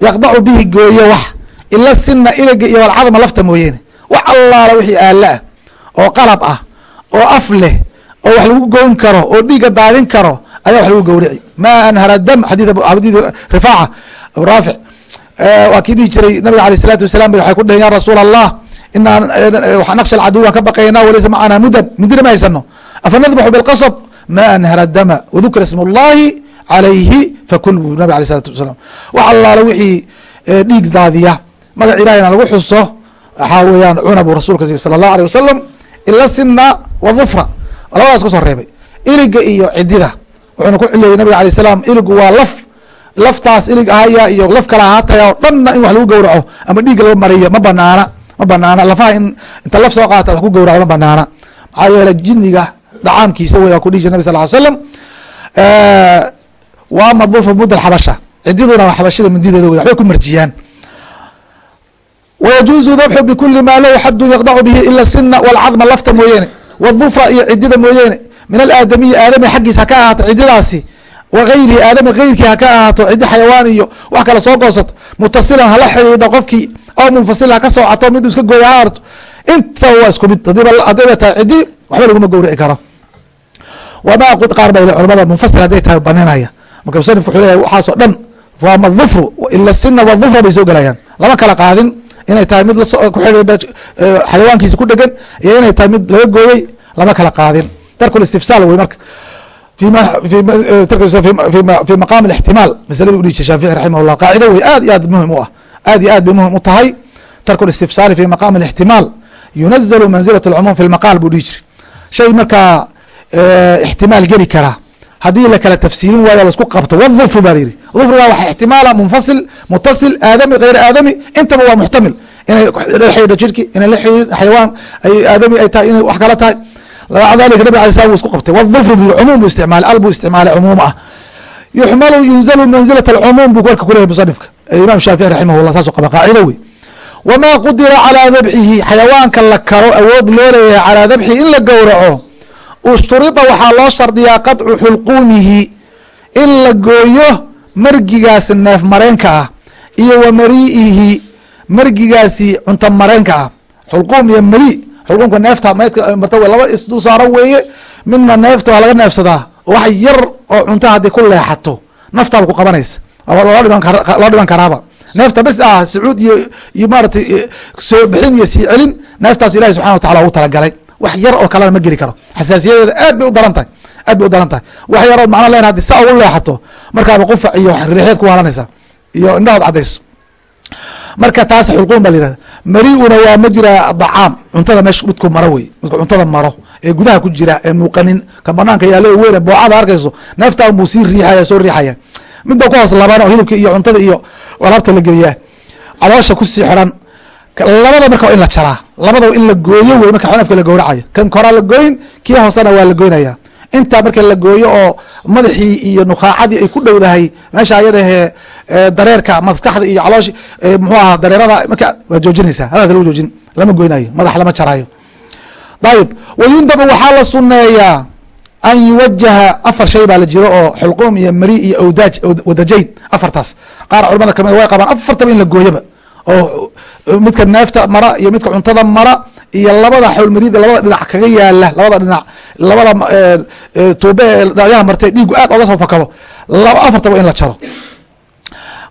yaqdacu bihi gooye wax ila sina iliga iyo walcadma lafta mooyeene. Wax allaala wixii aala ah oo qalab ah oo af leh oo wax lagu goyn karo oo dhiiga daadin karo ayaa wax lagu gawrici ma anhara dam xadii xadii rifaaca abu waa kii jiray nabiga aleyh isalaatu wasalam waxay ku dheheen ya rasuul allah inaa naqsha alcaduw waan ka baqaynaa walaysa macana mudan midina ma haysano afa bilqasab ma anhara dama wadukira ism اllahi calayhi fakul bu nabig alay salatu wasalam wax allaala wixii dhiig daadiya magac ilahina lagu xuso waxaa weeyaan cuna buu rasulka siy sala allahu alيh wasalam ila sina wa labadaas ku soo reebay. Iliga iyo cidida wuxuuna ku ciliyey nabiga alay salam iligu waa laf laftaas ilig ahaya iyo laf kale ahaataya oo dhanna in wax lagu gawraco ama dhiigga laga mariyo ma banaana ma banaana. Lafaha in inta laf soo qaata wax ku gawraco ma banaana. Maxaa yeele jiniga dacaamkiisa wey ku dhihi nabi sal ly slam wa ama dufr mudda xabasha. Cididuna waa xabashada mindideeda wey waxbay ku marjiyaan. Wayajuuzu dabxu bikuli maa lahu xadun yaqdacu bihi ila sina walcadma lafta mooyeene wadufra iyo cidida mooyeene. Min alaadamiyi aadami xaggiis ha ka ahaato cididaasi wagayrihi aadami geyrkii ha ka ahaato cidi xayawaan iyo wax kale soo goosato. Mutasilan hala xidhiidho qofkii oo munfasil ha ka soocato mid iska gooya arto inta waa isku mid hadayba tahay cidi waxba laguma gawrici karo. Wama qaar ba culamada munfasil haday tahay baninaya marka musanifku wuxuu leeyahay waxaasoo dhan faama dhufru ila sina wadhufra bay soo gelayaan lama kala qaadin inay tahay mid xayawaankiisa ku dhegan iyo inay tahay mid laga gooyey lama kala qaadin. Tarkulistifsaal wey marka. Fi maqaam ixtimaal masaladii udhiije shaafici raximah llah qaacida wey aad iyo aad muhiim u ah aad iyo aad bay muhiim u tahay. Tarku listifsaali fi maqaam ixtimaal yunazalu manzilat اlcumuum fi lmaqaal buu dhihi jiri shay markaa ixtimaal geli karaa haddii lakala tafsiilin waayo la isku qabto. Wdufru ba yihi dufriga waxa ixtimaala munfasil mutasil aadami hayr aadami. Intaba waa muxtamil. Inay la xidhiidho jirki inay la xidhiidh xayawaan ay aadami ay tahay inay wax kala tahay. Maca dalika nabig alay slam wu isku qabtay. Wdufru bu cumuum bu isticmaalay al buu isticmaalay cumuum ah. Yuxmalu yunzalu manzilat alcumuum buu warka kuleyahy musanifka imaam shaafici raximah llah saasuu qaba qaacido wey wamaa qudira calaa dabxihi xayawaanka la karo awood loo leeyahay calaa dabxihi in la gowraco usturida waxaa loo shardiyaa qadcu xulquumihi in la gooyo margigaasi neef mareenka ah iyo wa marii'ihi margigaasi cunto mareenka ah. Xulquum iyo mari xulquumka neefta marta laba isdul saaran weeye midna neefta waa laga neefsadaa. Wax yar oo cunta haddii ku leexato naftaaba ku qabanaysa. Loo dhiban karaaba. Neefta bes ah sacuud iyo iyo maaratay soo bixin iyo sii celin neeftaas ilahi subxana wa tacala ugu talagalay wax yar oo kalena ma geli karo. Xasaasiyadeeda aad bay u daran tahay aad bay u daran tahay. Wax yarood macna len haddi saa ugu leexato markaaba qufac iyo riixeed ku waalanaysaa iyo indhahood cadayso marka taas xulquun ba la yihahda mari-una waa ma jira dacaam cuntada meesha midku maro wey midku cuntada maro ee gudaha ku jira ee muuqanin ka banaanka yaalo weyn boocada arkayso neeftaan buu sii riixaya soo riixaya mid ba ku hoos laban hilibka iyo cuntada iyo alaabta la geliyaa. Caloosha ku sii xiran labada marka waa in la jaraa. Labada in la gooyo wey marka xanafka la gowracayo. Kan koraa la gooyin kii hoosena waa la goynaya. Intaa marka la gooyo oo madaxii iyo nukhaacadii ay ku dhowdahay meesha ayadahe dareerka maskaxda iyo calooshi muxuu ahaa dareerada marka waa joojinaysaa. Hadaas lagu joojin lama goynayo madax lama jaraayo. Ayib wayundabu waxaa la suneeyaa an yuwajaha afar shay baa la jiro oo xulquum iyo mari iyo awdaaj wadajayn afartaas. Qaar culamada ka mid way qabaan afartaba in la gooyoba oo midka neefta mara iyo midka cuntada mara iyo labada xawlmarida labada dhinac kaga yaalla labada dhinac labada tuube ee dhinacyaha martay dhiigu aad oga soo fakado afartaba in la jaro.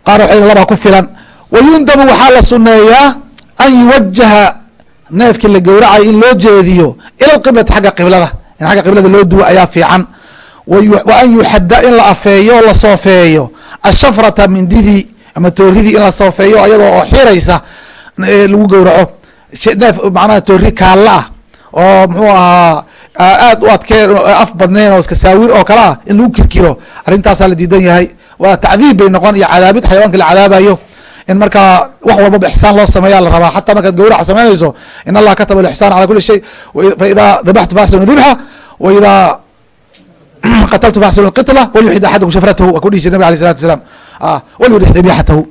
Qaar waxay labaa ku filan. Wayundabu waxaa la suneeyaa an yuwajaha neefkii la gowracayo in loo jeediyo ila xagga qiblada in xagga qiblada loo duwo ayaa fiican. Wa an yuxada in la afeeyo la soofeeyo ashafrata mindidii ama tooridii in la soofeeyo ayadoo oo xiraysa lagu gowraco. Neef macnaha toori kaalla ah oo muxuu ahaa aad u adkeen af badneen oo iska saawir oo kale ah in lagu kirkiro. Arrintaasaa la diidan yahay. Waa tacdiib bay noqon iyo cadaabid xayawanka la cadaabayo. In markaa wax walbaba ixsaan loo sameeya la rabaa. Xataa markaad gawrac samaynayso in allah kataba alixsaan cala kuli shay. Faidaa dabaxtu faxsinu dibxa waidaa (clears throat) qataltu faxsinu lqitla walyuxid axadakum shafratahu waa ku dhihi jir nabig alay salatu wasalaam walyurix dabixatahu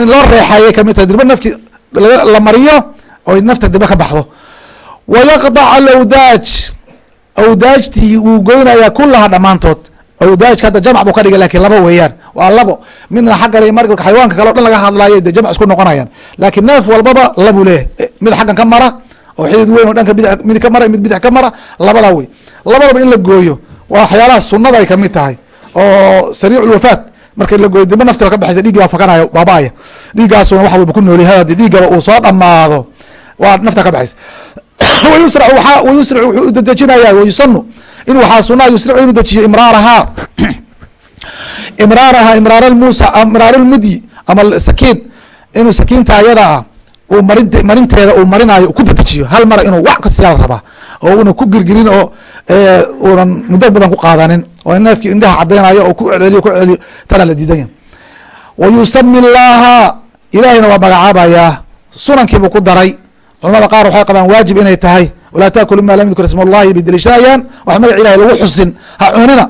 in loo reexayay ka mid tahay dirba nafki la mariyo oy nafta dirba ka baxdo. Wayaqdac alawdaaj awdaajtii wuu goynayaa kulaha dhammaantood. Awdaajka hadda jamc buu ka dhigay laakiin laba weeyaan. Waa labo. Midna xaggale mar xayawaanka kale o dhan laga hadlaayo de jamc isku noqonayaan. Laakiin neef walbaba labuu leeyahy mid xaggan ka mara oo xidid weyn oo dhanka bid mid ka mara mid bidix ka mara labadaa wey. Labadaba in la gooyo waa waxyaalaha sunada ay ka mid tahay oo sariiculwafaat marka la gooyo dima nafti ka baxaysa dhiiggi baa fakanayo baaba-aya dhiiggaasuna wax walba ku noolyahay haddii dhiiggaba uu soo dhamaado waa nafta ka baxaysa. Wayusrac waa wayusric wuxuu udedejinaya wayusanu in waxaa sunaa yusric inuu dejiyo imraarahaa (coughs) imraarahaa imraar lmusa imraar lmudyi ama sakiin. Inuu sakiinta ayada ah uu marin marinteeda uu marinayo ku dedejiyo. Hal mara inuu wax kasiyaa la rabaa oo una ku girgirin oo unan muddo badan ku qaadanin oo neefkii indhaha cadaynayo oo ku celiyo ku celiyo tana la diidanya wa yusami llaaha ilaahayna waa magacaabayaa sunankiibuu ku daray. Culamada qaar waxay qabaan waajib inay tahay. Walaa taakulu mima lam yudkur ism allahi bay deliishanayaan wax magac ilahay lagu xusin. Ha cunina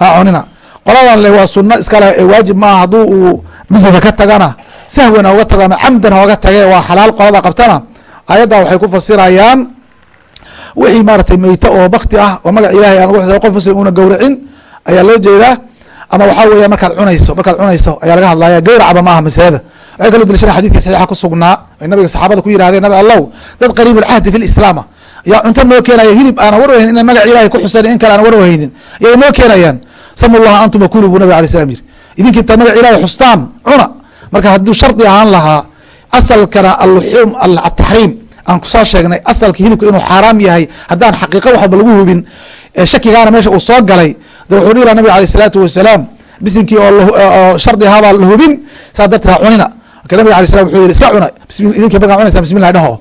ha cunina. Qoladan le waa suno iskale ee waajib maaha hadduu uu misiga ka tagana sahwan hooga tago ama camdan hooga tage waa xalaal qolada qabtana. Ayadda waxay ku fasirayaan wixii maaratay meyte oo bakti ah oo magac ilahay aan lagu xusay qof muslim una gowracin ayaa loo jeedaa. Ama waxaa weeya markaad cunayso markaad cunayso ayaa laga hadlaya gawracba maaha masalada waxay kaloo daliishana xadidkii saxiixa ku sugnaa ay nabiga saxaabada ku yirahdeen nabi allow dad qariib alcahdi fi lislaama yaa cunto noo keenaya hilib aanan warwahaynin ina magac ilahay ku xusan in kale aan warwahaynin yay noo keenayaan? Samu llaha antum wakulu buu nabig alay slam yiri idinki intaa magac ilahay xustaan cuna. Marka hadduu shardi ahaan lahaa asalkana alluxuum ataxriim aan ku soo sheegnay asalka hilibka inuu xaaraam yahay haddaan xaqiiqa waxba lagu hubin shakigaana meesha uu soo galay de wuxuu dhihi laha nabig aleyh isalaatu wasalaam bisinkii oo shardi ahaabaa la hubin saa darteed ha cunina. Marka nabig alay slam wuxuu yihi iska cuna idinki markaa cunaysa bismillah dhaho.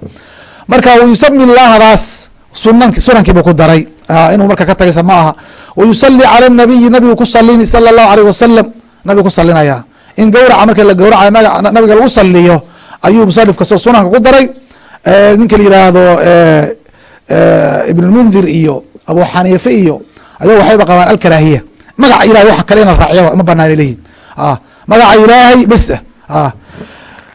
Marka wayusami llahdaas sunan sunankiibuu ku daray. Inuu marka ka tagaysa ma aha. Wayusali cala nabiyi nabigu ku salini sala allahu aleyh wasalam nabigu ku salinaya in gawraca marka la gawracayo maga nabiga lagu saliyo ayuu musanif kastoo sunanka ku daray. Ninka la yihaahdo ibn lmundir iyo abu xaniife iyo ayago waxayba qabaan alkaraahiya magaca ilahay waxa kale in la raaciya ma banaan leyihin magaca ilaahay bes ah.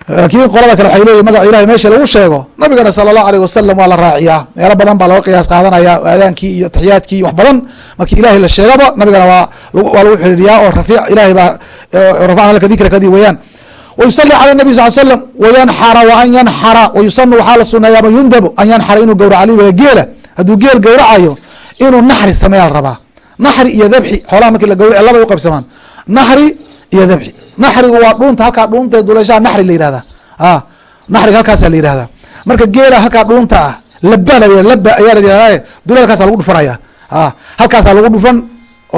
Laakiin qolada kale waxay leyihin magaca ilahay meesha lagu sheego nabigana sala allahu aleyh wasalam waa la raaciyaa. Meelo badan baa laga qiyaas qaadanaya aadaankii iyo taxiyaadkii iyo wax badan. Markii ilahay la sheegaba nabigana waa lagu xiriiriyaa oo rafiic ilahay baa rafacna laka dikra kadii weeyaan wayusali cala nabi sal slam wayanxara wa an yanxara. Wayusanu waxaa la suneeya ama yundabu an yanxara inuu gawraca liba geela. Hadduu geel gawracayo inuu naxri sameeya la rabaa. Naxri iyo dabxi xoolaha markii la gawraci labay uqaybsamaan naxri iyo dabxi. Naxrigu waa dhuunta halkaa dhuunta duleeshaha naxri la yihahda a naxriga halkaasa la yihahda marka geela halkaa dhuunta ah laba la laba ayaa la yihahda duleelkaasa lagu dhufanaya a halkaasaa lagu dhufan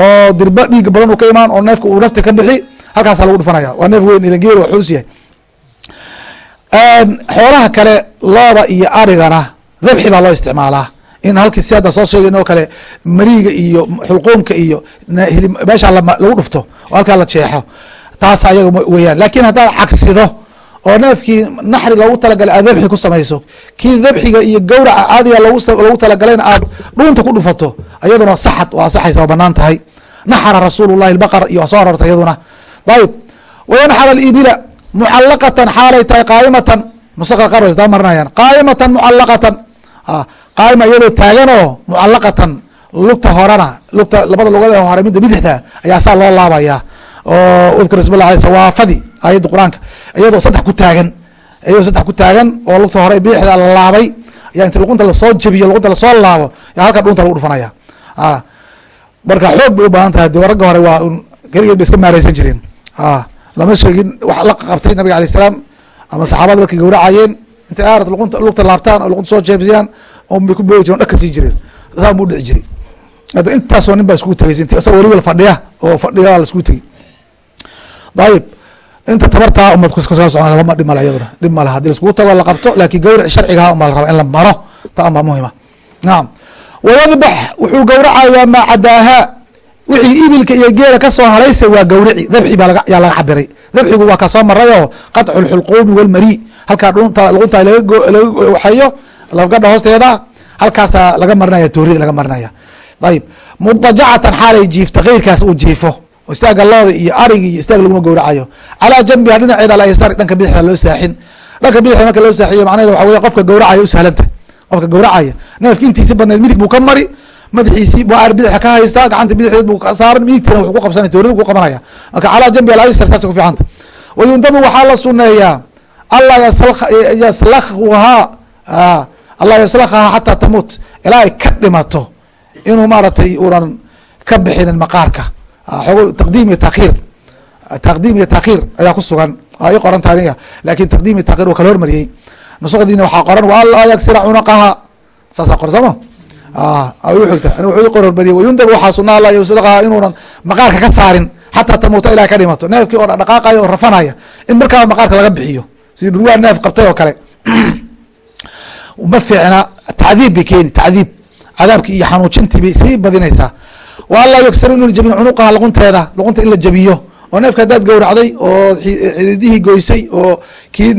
oo dirba dhiiga badan uu ka imaan oo neefka uu nafta ka bixi halkaasaa lagu dhufanaya waa neef weyn geel waa xulus yahay. Xoolaha kale looda iyo arigana dabxi baa loo isticmaalaa in halkii si hadda soo sheegayn oo kale mariiga iyo xulquumka iyo meesha lagu dhufto oo halkaa la jeexo taas ayaga weyaan laakiin haddaad cagsido oo neefkii naxri loogu talagalay aad dabxi ku samayso kii dabxiga iyo gawraca caadiga loogu talagalayna aad dhuunta ku dhufato ayaduna saxad waa saxaysa waa bannaan tahay. Naxara rasuul llahi baqar iyo waa soo arortay iyaduna ayib wayanxar alibila mucalaqatan xaalay tahay qaayimatan nusaqa qaar way isdaba marinayaan qaayimatan mucalaqatan qaayima iyadoo taagan oo mucalaqatan lugta horena lugta labada lugood hore midda bidixda ayaa saa loo laabaya. Oo udkur ism lah sawaafadi ayadda qur'aanka. Iyadoo saddex ku taagan iyadoo saddex ku taagan oo lugta hore bidixda la laabay ayaa inta luqunta la soo jebiyo luqunta la soo laabo yaa halka dhunta lagu dhufanaya. Marka xoog bay u baahan tahay de ragga hore waa keligeed bay iska maareysan jireen. Lama sheegin wax la qabtay nabiga alay salaam ama saxaabada markay gawracayeen intay aarad lugta laabtaan oo luqunta soo jeebsiyaan bay ku boogi jireen dhag ka sii jireen. Saan buu dhici jiray. Hadda intaasoo nin baa iskugu tegeysa int isagoo weliba fadhiya oo fadhiya la iskugu tegey dayib inta tabartaa umad kuskasoo socon lama dhib male iyaduna. Dhib male haddii laiskugu tago la qabto laakiin gawric sharcigaha umaa la raba in la maro. Ta unbaa muhima nacam wayadbax wuxuu gawracayaa maa cadaahaa wixii ibilka iyo geela ka soo haraysa waa gawrici dabxi baa yaa laga cabiray. Dabxigu waa ka soo marayoo qadcu lxulquumi walmari halkaa luqunta laga waxeeyo lafgadha hoosteeda halkaasaa laga marinaya toorida laga marinaya ayib mudajacatan xaalay jiifta keyrkaas uu jiifo istaaga looda iyo arigi iyo istaag laguma gowracayo. Calaa janbiha dhinaceeda alaysari dhanka bidixda loo saaxin. Dhanka bidixda marka loo saaxiyo macnaheed waxa wey qofka gowracaya usahlanta qofka gowracaya. Neefki intiisi badneed midig buu ka mari madaxiisii bu bidxa ka haystaa gacanta bidixdeed buu saaran midigtina wuxuu ku qabsanaya toorida ku qabanaya. Marka calaa janbi alaysar saasay ku fiicanta wayundabu waxaa la suneeyaa allah yaslakhahaa xataa tamuut ilaa ka dhimato inuu maaratay unan ka bixinin maqaarka. Xoogo taqdiim iyo taakhiir taqdiim iyo taakhiir ayaa ku sugan. Waa ii qoran taaniga laakiin taqdiim iyo takhir waa kala hormariyey. Nusadiina waxaa qoran wa anlaa yagsira cunaqaha. Saasaa sooma qor laga bixiyo sida dhurwaa neef qabtay oo kale. Ma fiicna tacdiib bay keeni tacdiib. Cadaabkii iyo xanuujintii bay sii badinaysaa. Wa anlaa yugsar inuu jabin cunuqaha luqunteeda luqunta in la jabiyo. Oo neefka haddaad gowracday oo xididihii goysay oo kii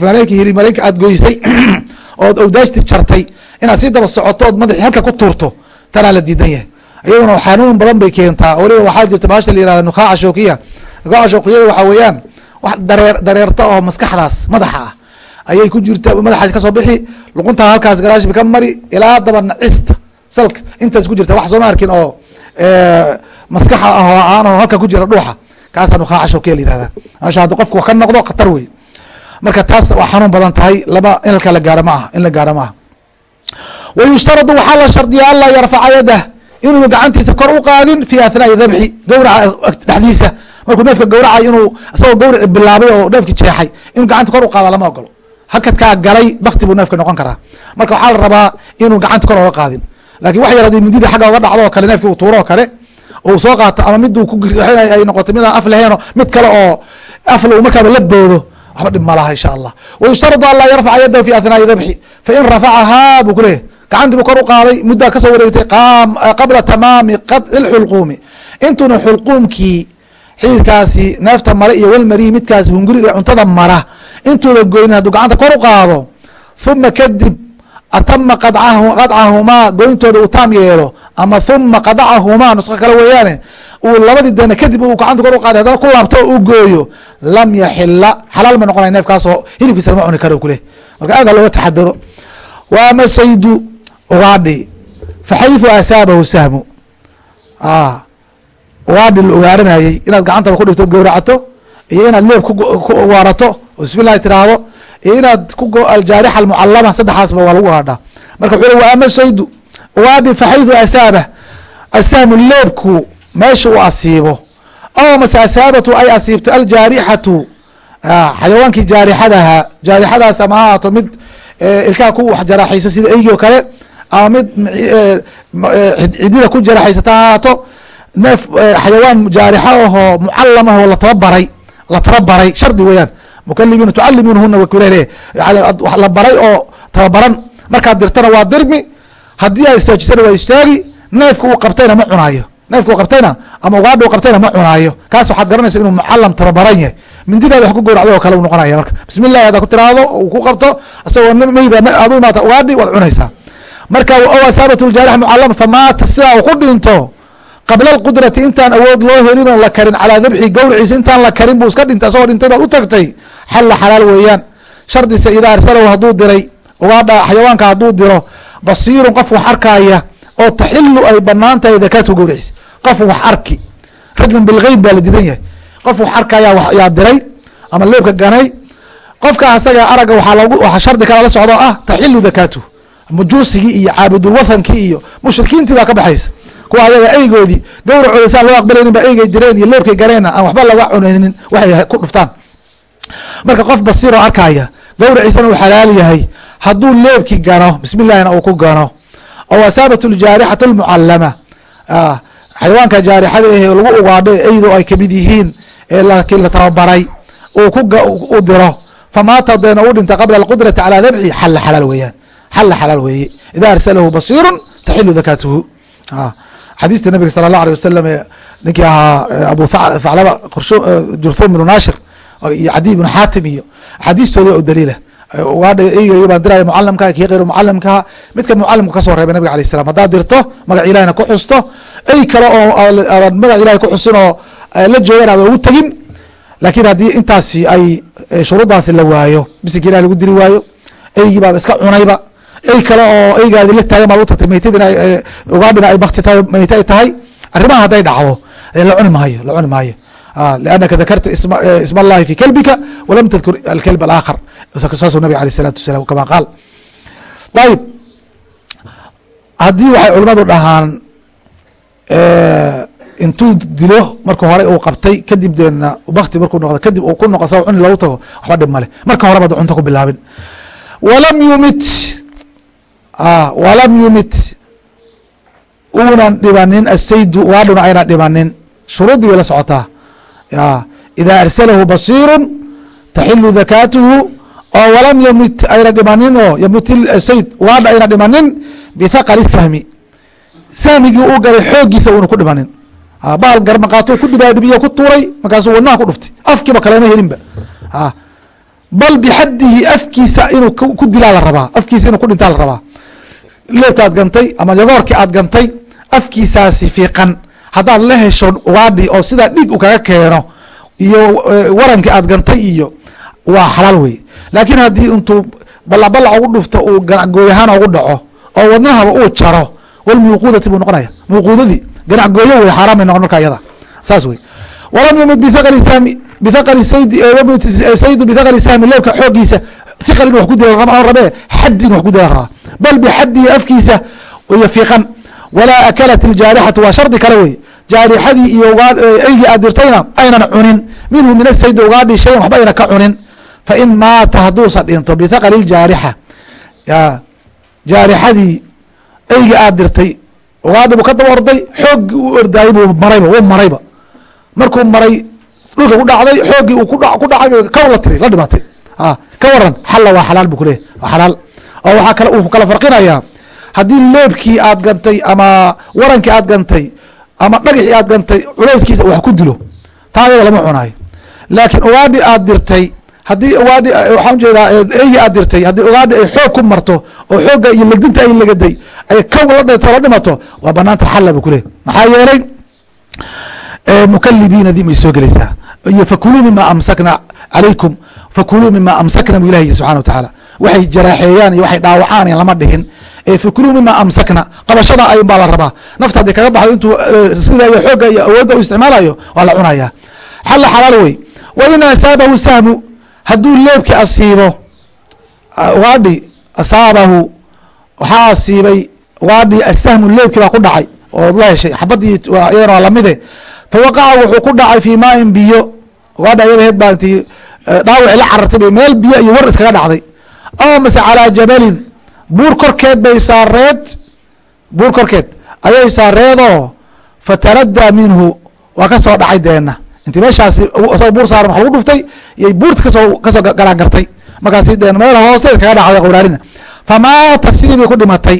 mareenki hiri mareenka aad goysay (clears throat) ood awdaajti jartay inaad sii daba socoto ood madaxi halka ku tuurto tanaa la diidan yahay. Iyaduna xanuun badan bay keentaa. Weliba waxaa jirta bahasha la yirahda nukhaaca shookiya nukhaaca shookiyada waxaa weeyaan wax dareer dareerta oo maskaxdaas madaxa ah ayay ku jirta madaxaas ka soo bixi luquntaa halkaas gadaashba ka mari ilaa daba nacista salka intaas ku jirta wax sooma arkin oo maskaxa ah aan halka ku jira dhuuxa kaasaa nukhaaca shookiya la yihahda meesha haddi qofku ka noqdo khatar wey marka taas waa xanuun badan tahay laba in halka la gaaro ma aha in la gaaro ma aha. Wa yushtaradu waxaa la shardiya anlaa yarfaca yadah inuu gacantiisa kor u qaadin fi athnaai dabxi gawraca dhexdiisa markuu neefka gawracay inuu isagoo gawrici bilaabay oo neefki jeexay inuu gacanta kor u qaada lama ogolo. Hakadkaa galay bakti buu neefka noqon karaa. Marka waxaa la rabaa inuu gacanta kor oga qaadin. Lakin wax yar haddii mindida xagga oga dhacdo oo kale neefki uu tuuro oo kale uu soo qaato ama ku ay noqoto midaan af laheeno mid kale oo afla uu markaaba la boodo. Waxba dhib malaha insha allah. Wayushtaradu an laa yarfaca yadahu fi athnaai dabxi fain rafacahaa buu kuleeyahy gacantii buu kor u qaaday muddaa ka soo wareegtay qabla tamaami qadci lxulquumi intuuna xulquumkii xididkaasi neefta mare iyo walmari midkaas hunguriga cuntada mara. Intuuna goynin hadduu gacanta kor u qaado huma kadib atama qadcahumaa goyntooda uu taam yeelo ama huma qadacahumaa nusqo kale weeyaane uu labadii dana kadib uu gacanta kor u qaaday haddana ku laabto u gooyo lam yaxila xalaal ma noqonaya neefkaasoo hilibkiisa lama cuni karo kuleh marka aada looga taxadaro. Wa ama ugaadhi faxayثu asaabahu sahmu ugaadhi la ugaaranayey inaad gacantaba ku dhigto gowracato iyo inaad leeb ku ugaarato oo bismi llahi tiraahdo iyo inaad ku aljaarixa almucalama saddexaasba waa lagu ugaadhaa marka wuxuu wa ama saydu ugaadhi faxayثu asaaba. Asahmu leebku meesha uu asiibo. Aw mase asaabatu ay asiibto aljaarixatu. Xayawaankii jaarixadaha jaarixadaas ama ha ahaato mid ilkaha ku wax jaraxayso sida eygi oo kale ama mid cidida ku jaraxaysata ha ahaato neef xayawaan jaarixa ahoo mucalam ahoo latababaray la tababaray shardi weeyaan. Mukalimiina tucalimiinahuna wakulele la baray oo tababaran. Markaad dirtana waa dirmi. Haddii aad istaajisana waa istaagi. Neefka uu qabtayna ma cunaayo. Neefka u qabtayna ama ugaadha u qabtayna ma cunaayo. Kaas waxaad garanaysa inuu mucalam tababaran yahay. Mindidaada wax ku gowracdo oo kale u noqonaya marka. Bismi llahi haddaa ku tiraahdo uu ku qabto isagoo meyda aad u imaata ugaadhi waad cunaysaa. Marka ow asaabat ljaarix mucalama famaata sidaa uu ku dhinto qabla alqudrati intaan awood loo helin oo la karin calaa dabxi gawriciisa intaan la karin buu iska dhintay asagoo dhintay baad u tagtay xalla xalaal weeyaan shardisa idaa arsalahu hadduu diray ugaadha xayawaanka hadduu diro basiirun qof wax arkaaya oo taxilu ay bannaan tahay dakaatu gawriciisa qof wax arki rajman bilgeyb baa la diidan yahay qof wax arkaya yaa diray ama leebka ganay qofka asaga aragga waxa shardi kala la socdo ah taxilu dakaatuh majuusigii iyo caabudulwathankii iyo mushrikiintii baa ka baxaysa kuwa ayaga eygoodii gawracooda saan loo aqbalaynin ba eygay direen iyo leebkay ganeenna aan waxba laga cunaynin waxay ku dhuftaan. Marka qof basiiroo arkaya gawraciisana uu xalaal yahay hadduu leebki gano bismi llahina uu ku gano oo asaabat ljaarixatu lmucalama xayawaanka jaarixada ahe lagu ugaadho eydo ay ka mid yihiin ee laakiin la tababaray ku diro famaata deena u dhinta qabla alqudrati calaa dabxi xalla xalaal weeyaan xalla xalaal weeye. Ida arsalahu basiirun taxilu dakaatuhu xadiista nabiga sala allah alيh wasalam ee ninkii ahaa abu faclaba jurthum bnu naashir iyo cadiy bnu xaatim iyo axaadiistooda oo daliila eyga baan diraya mucalamka kii keyr mucalamkaha midka mucalimka ka soo reebay nabiga alay salam haddaad dirto magac ilahina ku xusto. Ey kale oo aadan magac ilahay ku xusin oo la joogan aadan ugu tegin. Laakiin haddii intaasi ay shuruuddaasi la waayo bisinka ilah lagu diri waayo eygii iska cunayba ey kale oo eygaadi la taagan baad u tagtay maytad eh, ugaadhina ay bakti tahay mayta ay tahay arrimaha hadday dhacdo la cuni maayo la cuni maayo. Ah, liannaka dakarta isma eh, allahi fi kalbika walam tadkur alkalb alaakhar. Saasuu nabig aleh isalaatu wasalam kama qaal. Ayib haddii waxay culimmadu dhahaan eh, intuu dilo marka hore uu qabtay kadib deena bakti markuu noqdo kadib uu ku noqo sa cuni loogu tago waxba dhib male marka horeba da cunto ku bilaabin. Walam yumit walam yumit uunan dhibanin asaydu waadhuna aynan dhibanin. Shuruuddii bay la socotaa. Ida arsalahu basiiru taxilu dakaatuhu oo walam yamut ayna dhimanin oo yamut sayd waadha ayna dhimanin bithaqali sahmi. Sahmigii uu galay xooggiisa una ku dhimanin bahal garmaqaato ku dhibaadhibiyo ku tuuray markaasuu wadnaha ku dhuftay afkiiba kalema helinba. Bal bixadihi afkiisa inuu ku dilaa la rabaa afkiisa inuu ku dhintaa la rabaa leebka aad gantay ama yagoorkii aad gantay afkiisaasi fiiqan. Haddaad la hesho waadhi oo sidaa dhiig u kaga keeno iyo warankii aad gantay iyo waa xalaal wey laakiin haddii intuu balabalac ugu dhufto uu ganacgooyahaan ugu dhaco oo wadnahaba uu jaro walmuuquudati buu noqonaya. Muuquudadii ganacgooyo wey xaaraamay noqon marka iyada. Saas wey walam yumid bithaqali sahmi bithaqali sayd yumid saydu bithaqali sahmi leebka xoogiisa thiqal in wax ku dila lama rabee xad in wax ku dila rabaa bal bixadihi afkiisa iyo fiiqan. Walaa akalat iljaarixatu waa shardi kale wey jaarixadii iyo eygii aad dirtayna aynan cunin. Minhu min asaydi ugaadhi shayan waxba ayna ka cunin. Fain maata hadduusa dhinto bithaqali ljaarixa jaarixadii eygii aad dirtay ugaadhi buu ka daba orday xooggii u ordaayey buu marayba wuu marayba. Markuu maray dhulka ku dhacday xooggii uu ku dhacay kaw la tiri la dhimatay ka waran xalla waa xalaal bu kuleeyahy waa xalaal. Oo waxaa kale uu kala farqinayaa haddii leebkii aad gantay ama warankii aad gantay ama dhagixii aad gantay culayskiisa wax ku dilo. Taa ayada lama cunaayo laakiin ugaadhi aad dirtay haddii ugaadhi waxaan u jeedaa eygi aad dirtay haddii ugaadhi ay xoog ku marto oo xoogga iyo legdinta ay lagaday ay kow la dhinto la dhimato waa banaanta xalla bu kuleeyahy maxaa yeelay mukalibiina dib ay soo gelaysaa. Iyo fakuluu mima amsakna calaykum fakuluu mima amsakna bu ilahi yiri subxana wa tacaala waxay jaraaxeeyaan iyo waxay dhaawacaan lama dhihin fakuluu mima amsakna qabashada ay baa la rabaa nafta haddii kaga baxdo intuu ridayo xooga iyo awoodda u isticmaalayo waa la cunaya xalla xalaal wey wa in asaabahu sahmu hadduu leebki asiibo ugaadhi asaabahu waxaa asiibay ugaadhi asahmu leebki baa ku dhacay oo la heshay xabadii iyadana waa lamide fawaqaca wuxuu ku dhacay fii maain biyo ugaadhi ayada heed baa intii dhaawaci la carartay bay meel biyo iyo war iskaga dhacday. Aw mase calaa jabalin buur korkeed bay saareed buur korkeed ayay saareedoo fataradaa minhu waa ka soo dhacay deena intii meeshaasi isagoo buur saaran wax lagu dhuftay iyay buurta ka soo ka soo galaan gartay. Markaasi deen meel hoose kaga dhacday qowraarina famaata sidii bay ku dhimatay.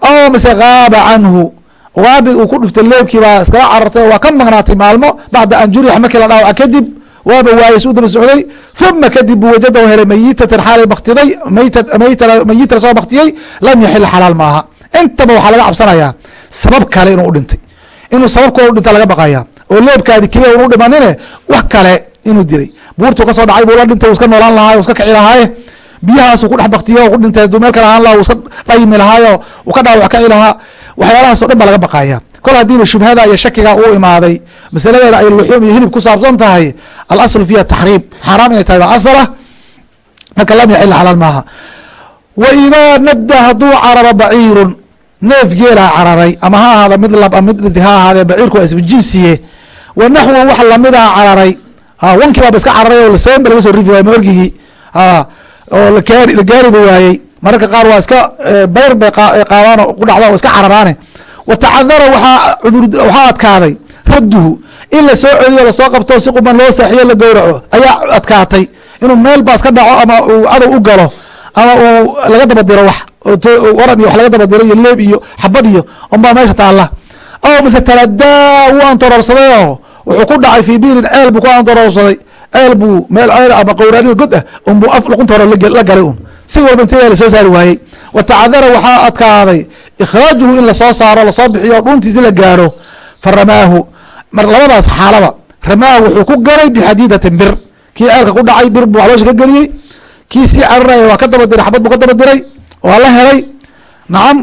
Aw mase gaaba canhu ugaadhi uu ku dhuftay leebkii baa iskaga carartay waa ka maqnaatay maalmo bacda an jurixa markii la dhaawaca kadib waaba waayey su daba socday. Uma kadib buu helay mayitatan xaalay baktiday mayita la soo baktiyey lam yaxil xalaal maaha. Intaba waxaa laga cabsanayaa sabab kale inuu udhintay inuu sabab kale udhinta laga baqaya. Oo leebkaadi keliya unu dhimanine wax kale inuu dilay buurtuu ka soo dhacay buu la dhintay u iska noolaan lahaay u iska kici lahaaye. Biyahaasuu ku dhex baktiye ku dhintay haduu meel kale ahaan laha u iska dhaymi lahaayo uu ka dhaawac kaci lahaa. Waxyaalahaas dhan baa laga baqaya kol haddiiba shubhada iyo shakiga uu imaaday masaladeeda ay luxuum iyo hilib ku tahay alaslu fiiha taxriim xaaraam inay tahay baa marka lam yaxil xalaal maaha. Wa nadda hadduu cararo baciirun neef geelaa cararay ama ha ahaada mid lab mid dhidi ha ahaadee baciirku waa isba jinsiye wa naxwu wax lamidaa cararay wankii baaba iska cararay oo laseen ba laga soo rifi waay ma orgigii oo lagaari la gaariba waayey mararka qaar waa iska bayr bay qaadaan oo o iska cararaane watacadara waxaa adkaaday radduhu in la soo celiyo la soo qabto si quban loo saaxiyo la gowraco ayaa adkaatay. Inuu meel baas ka dhaco ama uu cadow u galo ama uu laga daba diro wax waran iyo wax laga daba diro iyo leeb iyo xabad iyo unbaa meesha taalla. Aw mase taladaa wuu antororsaday oo? Wuxuu ku dhacay fii biirin ceel buu ku antororsaday ceel buu meel ceel ama qowraani god ah unbuu af luqunta la galay un. Si walba inta la soo saari waayey wa tacadara waxaa adkaaday ikhraajuhu in la soo saaro la soo bixiyo o dhuuntiisi la gaaro fa ramaahu. Mar labadaas xaalaba ramaahu wuxuu ku galay bixadiidatin bir. Kii ceelka ku dhacay bir buu caloosha ka geliyey. Kii sii cararaya waa ka daba diray xabad buu ka daba diray waa la helay. Nacam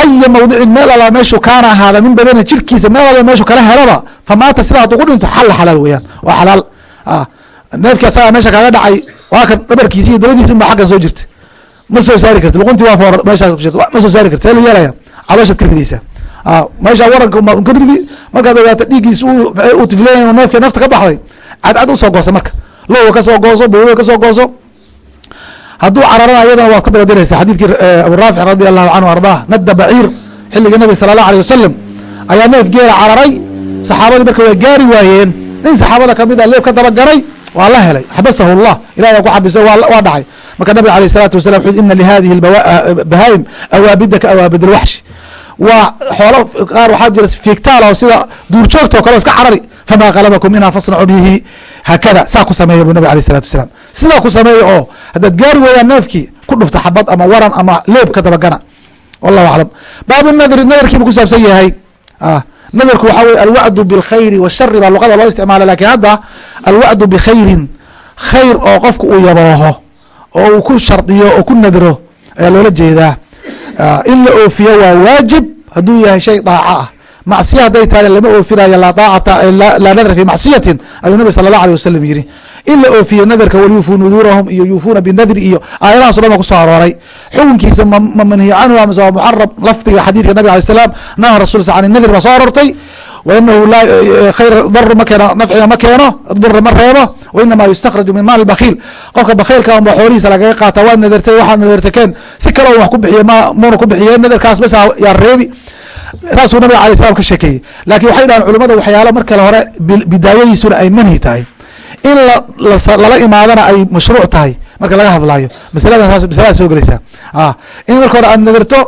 aya mawdicin meel alla meeshuu kaana ahaada min badana jirkiisa meel alla meeshuu kala helaba famaata sidaa hadduu ku dhinto xalla xalaal weeyaan waa xalaal. Neefki asagaa meesha kaaga dhacay waa kan dhabarkiisi iyo dabadiisi unba xaggan soo jirta ma soo saari karti luquntii waa foor meeshaa ku jirta ma soo saari karti yeelaya. Calooshaad ka ridaysaa meesha waranka maad ka ridi markaad ogaato dhiiggiis uu tifleynay inuu neefki nafta ka baxday cadcad u soo goosa marka. Lowga ka soo gooso bowda ka soo gooso. Hadduu cararana iyadana waad ka dabadiraysa xadiidkii abu radi allahu canhu ardah nadda baciir. Xilligii nabi sala allah alيh wasalam ayaa neef geela cararay. Saxaabadii marka waa gaari waayeen. Nin saxaabada ka mid a leef ka dabagaray waa la helay xabasahu llah ilahi waa ku xabisay waa dhacay marka nabig aleyh الsalatu wasalam wuxu ina lihadihi bahaim awaabida ka awaabid اlwaxshi waa xoolo qaar waxaa jira fiigtaal oo sida duurjoogta o kale o iska carari fama galabakum minha fasnacu bihi haakada saa ku sameeya bu nabig aleh الsalatu wasalaam sidaa ku sameeya oo haddaad gaari weeyaan neefkii ku dhufta xabad ama waran ama leeb ka dabagana wallahu aclam baabu nadri nadarkii buu ku saabsan yahay nadarku waxaa weye alwacdu bilkhayri washari baa luqada loo isticmaala laakiin hadda alwacdu bikhayrin khayr oo qofka uu yabooho oo uu ku shardiyo oo ku nadro ayaa loola jeedaa. In la oofiyo waa waajib hadduu yahay shay daaco ah macsiya hadday tahay lama oofinayo laa daacata laa nadra fi macsiyatin ayuu nabi sala allah alيh wasalam yidhi in la oofiye nadarka walyuufuu nuduurahum iyo yuufuuna binadri iyo aayadahaas o dhan ba ku soo arooray. Xukunkiisa ma manhiy canhu amase waa muxarab lafdiga xadiidka nabig alay slam naha rasul s an nadr baa soo arortay wainahu laa khayr daru ma keeno nafcina ma keeno dura ma reebo wainama yustakraju min maal bakiil qofka bakiilka unba xoolihiisa lagaga qaata waad nadartay waxaad nadartakeen si kale wax ku bixiye m muna ku bixiye nadarkaas bas yaa reebi saasuu nabiga alay slam ka sheekeeyey laakiin waxay dhahan culimada waxyaalo markale hore bidaayadiisuna ay manhi tahay. In lala imaadana ay mashruuc tahay marka laga hadlaayo. Masalada soo gelaysaa in marka hore aad nadarto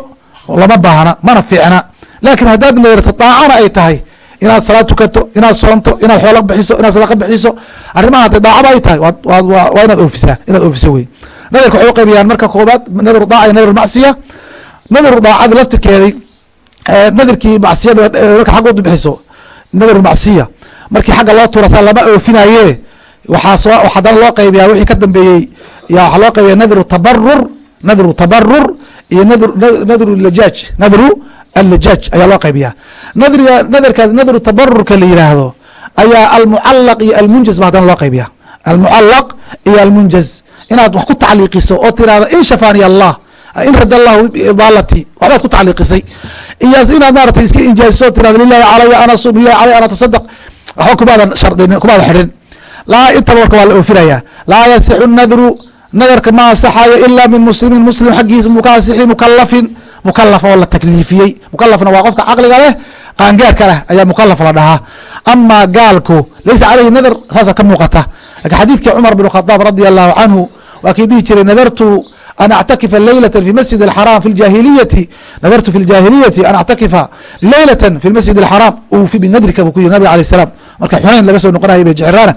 lama baahna mana fiicna. Lakin haddaad nadarto daacana ay tahay. Inaad salaad tukato inaad soonto inaad xoola bixiso inaad sadaqa bixiso arrimaha hadday daacaba ay tahay waa inaad oofisaa inaad oofiso wey nadarka waxay uqaybiyaan marka koobaad nadru daaca iyo nadru macsiya nadru daacada laftirkeeday nadarkii macsiyada marka xagga u bixiso nadru macsiya. Markii xagga loo tuurasa lama oofinaye waxaa soo haddana loo qaybiyaa wixii ka dambeeyey ya waxaa loo qaybiya nadru tabarur nadru tabarur iyo nadr nadru lajaaj nadru allajaaj ayaa loo qaybiyaa. Nadriga nadarkaas nadru tabarurka la yiraahdo ayaa almucalaq iyo almunjaz ba haddana loo qaybiya almucalaq iyo almunjaz inaad wax ku tacliiqiso oo tirahdo in shafaaniy allah in rad allahu idaalati waxbaad ku tacliiqisay. Iyo inaad maarata iska injaaziso tirahdo lilahi calaya ana sum lilahi calaya ana tasadaq waxba kumaadan shardin kumaadan xidhin. Laa intaba marka waa la oofinaya laa yasixu nadru nadarka ma asaxayo ilaa min muslimin muslim xaggiisa muu ka asixi mukalafin mukalaf oo la takliifiyey. Mukalafna waa qofka caqliga leh qaangaarka leh ayaa mukalaf la dhahaa. Amaa gaalku laysa caleyhi nadar saasa ka muuqata. Lakin xadiidkii cumar bn khadaab radi allahu canhu waa kii dhihi jiray nadartu an actakifa leylata fi masjid اxaram fi jahiliyati nadartu fi ljahiliyati an actakifa leylata fi masjid اxaram ufi binadrika buu ku yiri nabig alay salam marka xunayn laga soo noqonaya be jicraana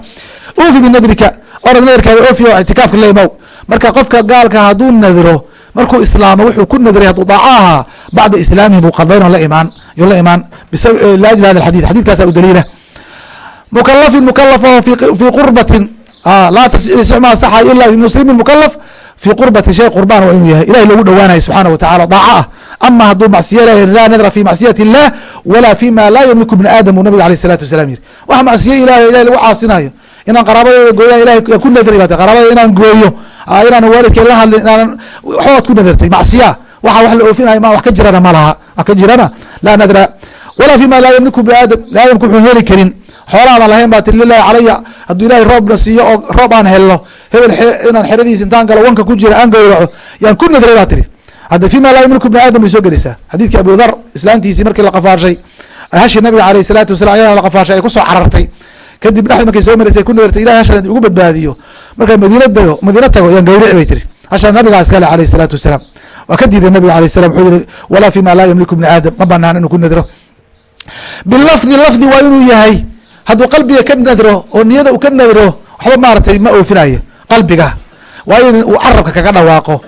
ufi binadrika orad nadarkaada oofi oo ictikaafka la imow marka qofka gaalka hadduu nadro markuu islaamo wuxuu ku nadray hadduu daaco ahaa bacda islaamihi buu qadayn la imaan yuu la imaan liajli hada xadid xadidkaasa u daliila mukalafin mukalafaho fi qurbatin laa tasma asaxayo ila fi muslimin mukalaf fi qurbati shay qurbaan inuu yahay. Ilahi loogu dhowaanayo subxaana wa tacala ah. Ama hadduu macsiya leeyahy nadra fi macsiyati illah walaa fi laa yamliku bni aadam buu nabiga aleyh salatu wasalam yiri. Wax macsiye ilahay ilahi lagu caasinayo. Inaan qaraabadeeda gooya ilahay ku nadray baa qaraabadeda inaan gooyo inaan waalidkay la hadlin inaanan waxbaad ku nadartay. Macsiya waxa wax la oofinayo ma wax ka jirana ma laha. Wax ka jirana? Laa nadra. Walaa fi laa yamliku bni aadam bni aadamku wuxuu heli karin. Xoolaanan lahayn baa tiri lilahi calaya. Hadduu ilahay roobna siiyo oo roob aan helno hebel inaan xeradiis intaan galo wanka ku jira aan gowraco yaan ku nadray baa tiri hadda fi ma laa yamliku bni aadam bay soo gelaysaa. Xadiidkii abu dhar islaantiisii markii la qafaarshay hashi nabiga aleyh salaatu wasalam ayadana la qafaarshay ay ku soo carartay. Kadib dhexda markay soo maraysay ku nadartay ilahay hashan ugu badbaadiyo. Markaa madiina dago madiina tago yaan gawrici bay tiri hashan nabigaa iskale aleyh salaatu wasalaam. Waa ka diiday nabiga aleyh salam wuxuu yihi walaa fi ma laa yamliku bni aadam. Ma banaan inuu ku nadro. Bilafdi lafdi waa inuu yahay hadduu qalbiga ka nadro oo niyada uu ka nadro waxba maaratay ma oofinayo qalbiga. Waa in uu carabka kaga dhawaaqo.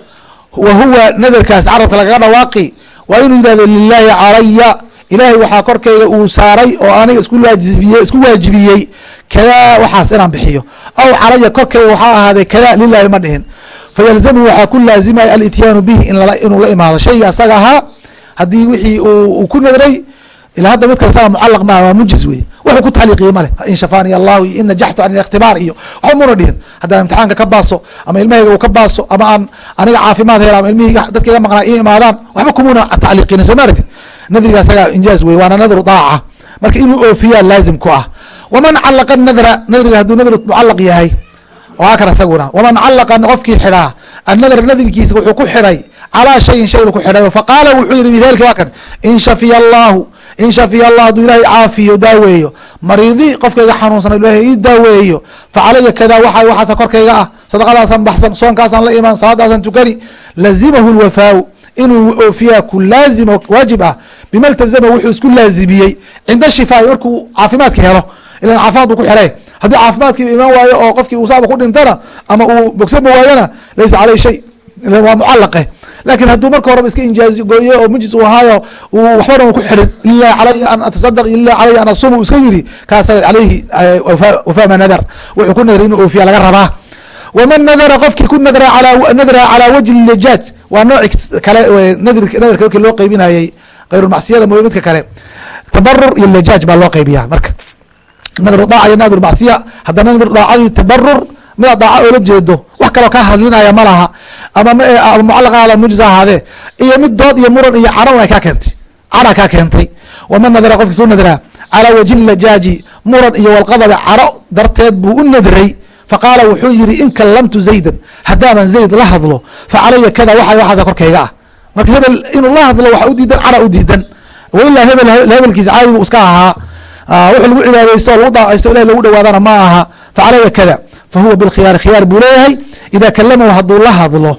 Wa huwa nadarkaas carabka lagaga dhawaaqi. Waa inuu yihahdo lilaahi calaya ilaahay waxaa korkeyga uu saaray oo aniga isku waajibiye isku waajibiyey. Kadaa waxaas inaan bixiyo. Aw calaya korkeyga waxaa ahaaday kadaa lilahi ma dhihin. Fayalzamhu waxaa ku laazimaya alityaanu bihi inuu la imaado. Shayga asaga ahaa haddii wixii uu ku nadray ila hadda mid mucalaq maa waa mujiz wey wuxuu ku tacliiqiye male in shafaani allahu in najaxtu can ikhtibaar iyo waxba muna dhihin haddaan imtixaanka ka baaso ama ilmahayga uu ka baaso ama aan aniga caafimaad hela ama ilmihii dadka iga maqnaa ii imaadaan waxba kumuna tacliiqinin soo ma nadriga asaga injaaz wey waana nadru daaca marka inuu oofiyaa laazim ku ah waman calaqa nadra nadriga hadduu nadru mucalaq yahay waa kan isaguna waman calaqa qofkii xidhaa annadr nadrigiisa wuxuu ku xidhay calaa shayin shay ku xidhay faqaala wuxuu yihi mithaalki waa kan in shafiya allahu in shafiya allah hadduu ilaahay caafiyo daaweeyo. Mariidi qofkayga xanuunsana ilahay ii daaweeyo. Facalaya kadaa waxa waxaasa korkayga ah. Sadaqadaasaan baxsan soonkaasaan la imaan salaadaasaan tukani lazimahu lwafaau inuu oofiyaa ku laazimo waajib ah. Bima iltazama wuxuu isku laazimiyey. Cinda shifaai markuu caafimaadka helo ilan caafimaad ku xidhay haddii caafimaadkiiba imaan waayo oo qofkii usaaba ku dhintana ama uu bogsama waayona laysa caleyh shay waa mucalaqe laakiin hadduu marka horeba iska injaazi gooye oo mujis uu ahaayo waxbana u ku xidhin lilahi calaya an atasadaq iyo lilahi calaya an asuma u iska yiri kaasa caleyhi wafaa ma nadar. Wuxuu ku nadray inuu oofiya laga rabaa. Waman nadara qofkii ku nadra calaa wajhi lijaaj waa nooci kale nadarka marki loo qeybinayey khayrulmacsiyada mooye midka kale. Tabarur iyo lajaaj baa loo qeybiya marka. Nadru daaca iyo nadru macsiya haddana nadru daacadii tabarur mida daaca oo la jeedo wax kaloo kaa hadlinaya ma laha ama mucalaqaada mujiz ahaadee iyo mid dood iyo muran iyo caran ay kaa keentay. Cara kaa keentay. Waman nadara qofkii ku nadraa calaa wajhi lajaaji muran iyo walqadaba caro darteed buu u nadray faqaala wuxuu yihi in kallamtu zaydan haddaaban zayd la hadlo facalaya kada waxa waxaasa korkayga ah. Marka hebel inuu la hadlo waxa u diidan cara u diidan. Wailaa hebel hebelkiisa caadi buu iska ahaa. Wixii lagu cibaadaysto o lagu daacaysto ilahi lagu dhawaadana ma aha. Facalaya kada fa huwa bilkhiyaari khiyaar buu leeyahay. Ida kalamahu hadduu la hadlo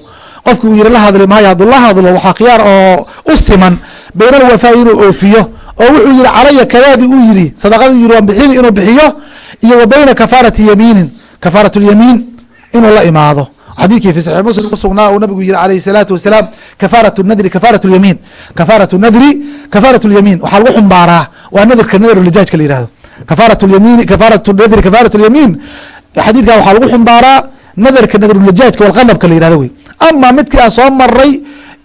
qofki uu yihi la hadli maayo hadduu la hadlo waxaa khiyaar oo u siman. Bayral wafaa inuu oofiyo oo wuxuu yihi calaya kadaadi uu yihi sadaqaduu yihi waan bixini inuu bixiyo. Iyo wa bayna kafaarati yamiinin kafaarat اlyamiin inuu la imaado. Xadiidkii fi saxiix muslim usugnaa uu nabigu yihi calayhi salaatu wasalaam kafaarat nadri kafaarat lyamiin kafaarat nadri kafaarat lyamiin waxaa lagu xumbaaraa waa nadirka nadr lijaajka la yihahdo kafaarat lyamiin kafaarat nadri kafaarat lyamiin xadiidkaa waxaa lagu xumbaaraa nadarka nadrulijaajka walqadabka la yihahdo wey ama midkii aan soo maray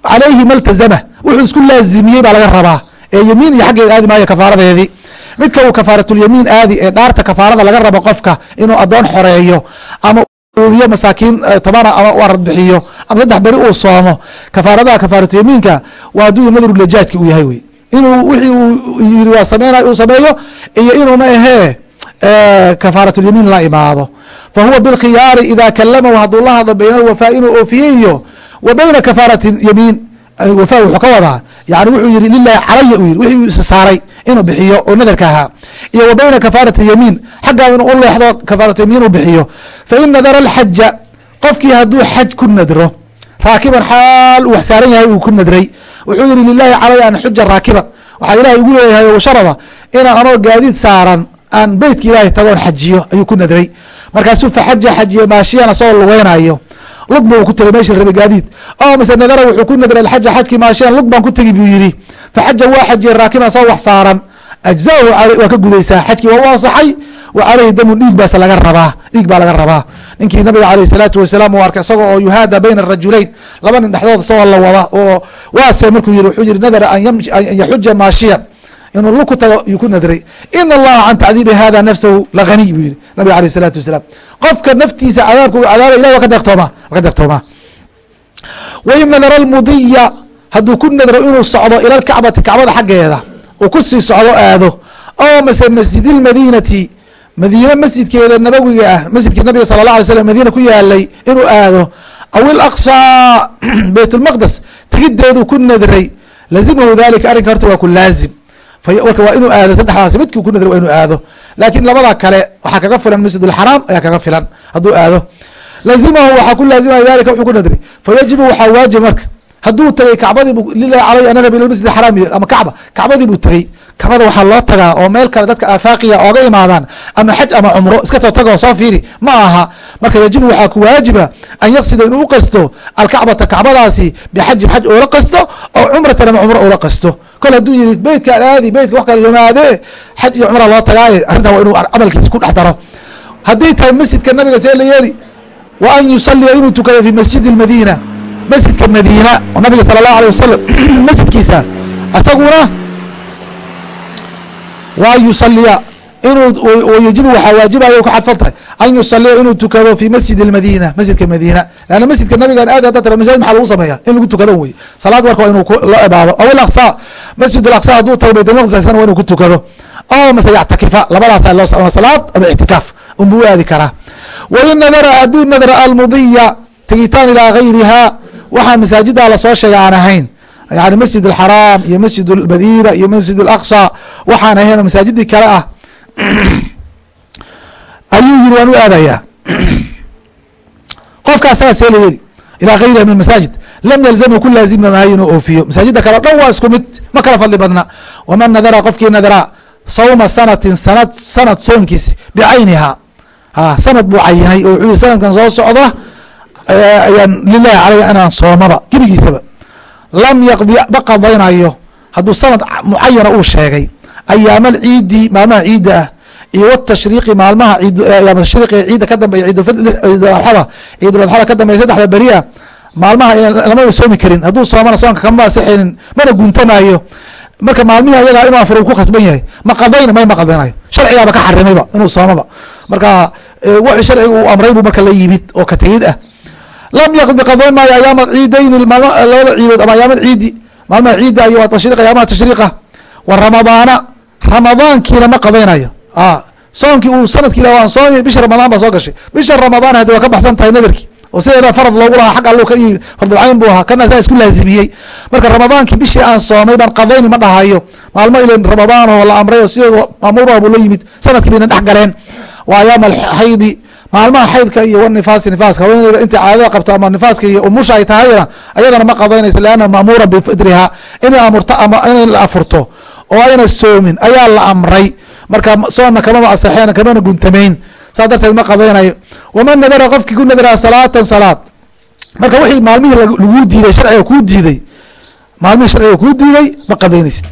calayhi maltazama wuxuu isku laazimiyey baa laga rabaa. Ee yamiin iyo xaggeeda aadi maayo kafaaradeedii. Midka uu kafaaratulyamiin aadi ee dhaarta kafaarada laga rabo qofka inuu adoon xoreeyo ama udiyo masaakiin tobana ama u arad bixiyo ama saddex beri uu soomo kafaaradaha kafaaratulyamiinka waa hadduu nadrulijaajka uu yahay wey. Inuu wixii uu yiri waa sameynay uu sameeyo iyo inuuna ahee kafaaratulyamiin la imaado. Fa huwa bilkhiyaari ida kalamahu hadduu la hadlo bayna alwafaa inuu oofiye wa bayna kafaarati yamiin wafa wuxuu ka wadaa. Yani wuxuu yihi lilahi calaya u yiri wixii is saaray inuu bixiyo oo nadarka ahaa. Iyo wa bayna kafaarati yamiin xaggaa inuu u leexdo kafaaratu yamiin uu bixiyo. Fain nadara alxaja qofkii hadduu xaj ku nadro raakiban xaal uu wax saaran yahay uu ku nadray. Wuxuu yihi lilahi calaya an xuja raakiban. Waxaa ilahay igu leeyahay sharada inaan anoo gaadiid saaran aan beytka ilaahay tagoon xajiyo ayuu ku nadray. Markaasuu faxaja xajiye maashiyan asagoo lugeynayo lug buu ku tegay meshi rabe gaadiid. Oo mise nadara wuxuu ku nadray alxaja xajkii maashiyan lug baan ku tegi buu yihi faxaja waa xajiye raakiban asagoo wax saaran. Ajzaahu waa ka gudaysaa. Xajkii waa u ansaxay wa caleyhi damun dhiig baas laga rabaa dhiig baa laga rabaa. Ninkii nabiga aleyh salaatu wasalaam uu arkay isaga oo yuhaada bayna arajulayn laba nin dhexdood isagoo la wada oo waase markuu yihi wuxuu yihi nadara an yaxuja maashiyan inuu lug ku tago yuu ku nadray. In allaha can tacdiibi hada nafsahu laganiy buu yihi nabig aleyh isalaatu wasalaam. Qofka naftiisa cadaabka cadaaba ilahi waa ka deeqtooma waa ka deeqtoomaa wain nadara almudiya hadduu ku nadro inuu socdo ila lkacbati kacbada xaggeeda uu ku socdo aado. Oo mase masjid lmadiinati madiine masjidkeeda nabawiga ah masjidka nabiga sala la alay slm madiina ku yaalay inuu aado. Aw ilaqsaa bayt lmaqdes ku nadray. Lazimhu dalika arrinka horta waa ku laazim marka waa inuu aado saddexdaasi midkii ku nadray waa inuu aado. Laakiin labada kale waxaa kaga filan masjid اlxaraam ayaa kaga filan hadduu aado. Lazimahu waxaa ku laazimaya dalika wuxuu ku nadray fayajibu waxaa waajib marka hadduu tegey kacbadii bu lilahi calay an adhab ila masjid xaraam ama kacba kacbadii buu tegey kabada waxaa loo tagaa oo meel kale dadka aafaaqiga ooga imaadaan ama xaj ama cumro iska too tagoo soo fiiri ma aha. Marka yajibu waxaa ku waajiba an yaqsida inuu u qasto alkacbata kacbadaasi bixajin xaj oola qasto oo cumratan ama cumro oola qasto kol hadduu yihi beytka alaadi beytka wax kale lomaadee xaj iyo cumra loo tagaaye arrintan waa inuu camalkiisa ku dhex daro hadday tahay masjidka nabiga see la yeeli wa an yusaliya inuu tukado fi masjidi اmadina masjidka madiina oo nabiga sala اlahu alيه wasalam (clears throat) masjidkiisa asaguna wa an yusaliya inuu yajibu waxaa waajibayo ka cadfan tahay. An yusaliya inuu tukado fi masjid اmadina masjidka madiina. Lanna masjidka nabigan aad hadda tira masajid maxaa lagu sameeya in lagu tukado wey salaad marka waa inuu la ibaado. Aw alaqsa masjid alaqsa hadduu tago baytulmaqdisna waa inuu ku tukado. Oo mase yactakifa labadaasa loo ama salaad ama ictikaaf unbuu aadi karaa. Wain nadara hadduu nadra almudiya tegitaan ilaa gayriha waxaa masaajida la soo sheegay aan ahayn. Yani masjid alxaraam iyo masjid almadina iyo masjid alaqsa waxaan ahayn masaajidii kale ah (coughs) ayuu yiri waan u aadayaa. (coughs) Qofkaas saasee la yeli ilaa gayriha min masaajid lam yalzamhu ku laazima maayo inuu oofiyo. Masaajida kale o dhan waa isku mid. Ma kala fadli badna. Waman nadara qofkii nadra sawma sanatin sanad sanad soonkiis bicayniha. Ha sanad buu cayinay oo wuxuu yihi sanadkan soo socda ayaan lilahi caleyga inaan soomaba. Gebigiisaba. Lam yaqdi ma qadaynayo. Hadduu sanad mucayana uu sheegay ayaama alciidi maalmaha ciidda ah iyo watashriiqi maalmaha ayaam tashriiqi ciidda ka dambeya ciidulada ciiduladxada ka dambeya saddexda beri ah maalmaha lamaba soomi karin hadduu soomana soonka kama asixinin mana guntamaayo marka maalmihi ayagaa inuu afur ku khasban yahay ma qadayn may ma qadaynayo sharcigaaba ka xarimayba inuu soomaba marka wixii sharciga uu amray buu marka la yimid oo ka tegid ah lam yaqdi qadayn maayo ayaama ciidayni labada ciidood ama ayaama ciidi maalmaha ciidda iyo waa tashriiq ayaamaha tashriiqa wa ramadaana ramadaankiina ma qadaynayo soomkii uu sannadkii waan soomi bisha ramadaan baa soo gashay. Bisha ramadaan hadi waa ka baxsan tahay nadarkii oo sideeda farad loogu lahaa ka ii fardulcayn buu ahaa kana saa isku laazimiyey. Marka ramadaankii bishii aan soomay baan qadayni ma dhahayo maalmo ilan ramadaan oo la amray oo sideeda maamuuraha buu la yimid. Sanadkii bayna dhex galeen. Waa ayaama alxaydi maalmaha xaydka iyo wanifaasi nifaaska haweeneyda intay caadada qabto ama nifaaska iyo umusha ay tahayna ayadana ma qadaynayso leanna maamuura bifidriha inay amurto ama inay la afurto oo ayna soomin ayaa la amray. Marka soonna kamaba asaxeen kamana guntamayn. Saas darteed ma qadaynayo. Waman nadara qofkii ku nadara salaatan salaad. Marka wixii maalmihii laguu diiday sharciga kuu diiday maalmihii sharciga kuu diiday ma qadaynaysid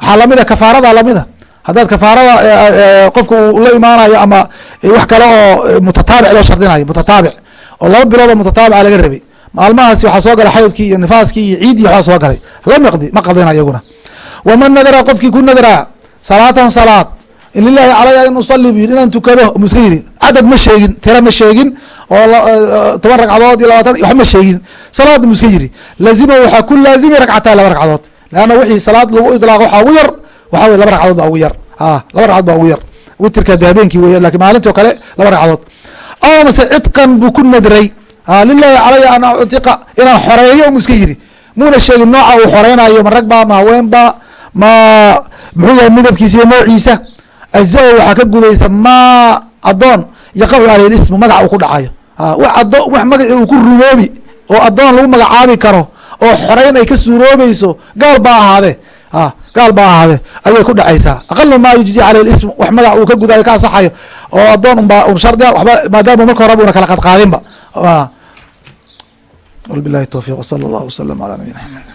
waxaa lamida kafaarada lamida haddaad kafaarada qofka uu la imaanayo ama wax kale oo mutataabic loo shardinayo mutataabic. Oo laba bilood oo mutataabica laga rabay. Maalmahaasi waxaa soo galay xaydkii iyo nifaaskii iyo ciiddii waxaa soo galay. Lam yaqdi ma qadaynayo iyaguna waman nadara qofkii ku nadara salaatan salaad lilahi calaya in usali bu yidhi inaan tukado mu iska yidhi cadad ma sheegin tira ma sheegin oo toban ragcadood iyo labaatan wax ma sheegin salaad mu iska yidhi laazima waxaa ku laazimi ragcataa laba ragcadood leanna wixii salaad lagu idlaaq waxaa ugu yar waxaa wey laba ragcadood baa ugu yar a laba ragcadood baa ugu yar witirka de habeenkii weya laakiin maalinti oo kale laba ragcadood oo mase cidqan buu ku nadray lilahi calaya an uctiqa inaan xoreeyo mu iska yidhi muuna sheegin nooca uu xoreynayo ma rag ba ma haween ba ma muxuu yahay midabkiisa iyo noociisa ajzaa waxaa ka gudaysa ma adoon yaqacu aleyh ismu magaca uu ku dhacayo. Wax magacii uu ku rumoobi oo adoon lagu magacaabi karo oo xoreyn ay ka suuroobayso gaal baa ahaade. Gaal baa ahaade ayay ku dhacaysaa aqalu ma yujzi caleyh ism wax magac uu ka gudayo ka asaxayo oo adoon unba un shardia waba maadaama marka hore buna kala qadqaadinba wbilahi towfiq wsala allahu wasalam ala nabiyina axmed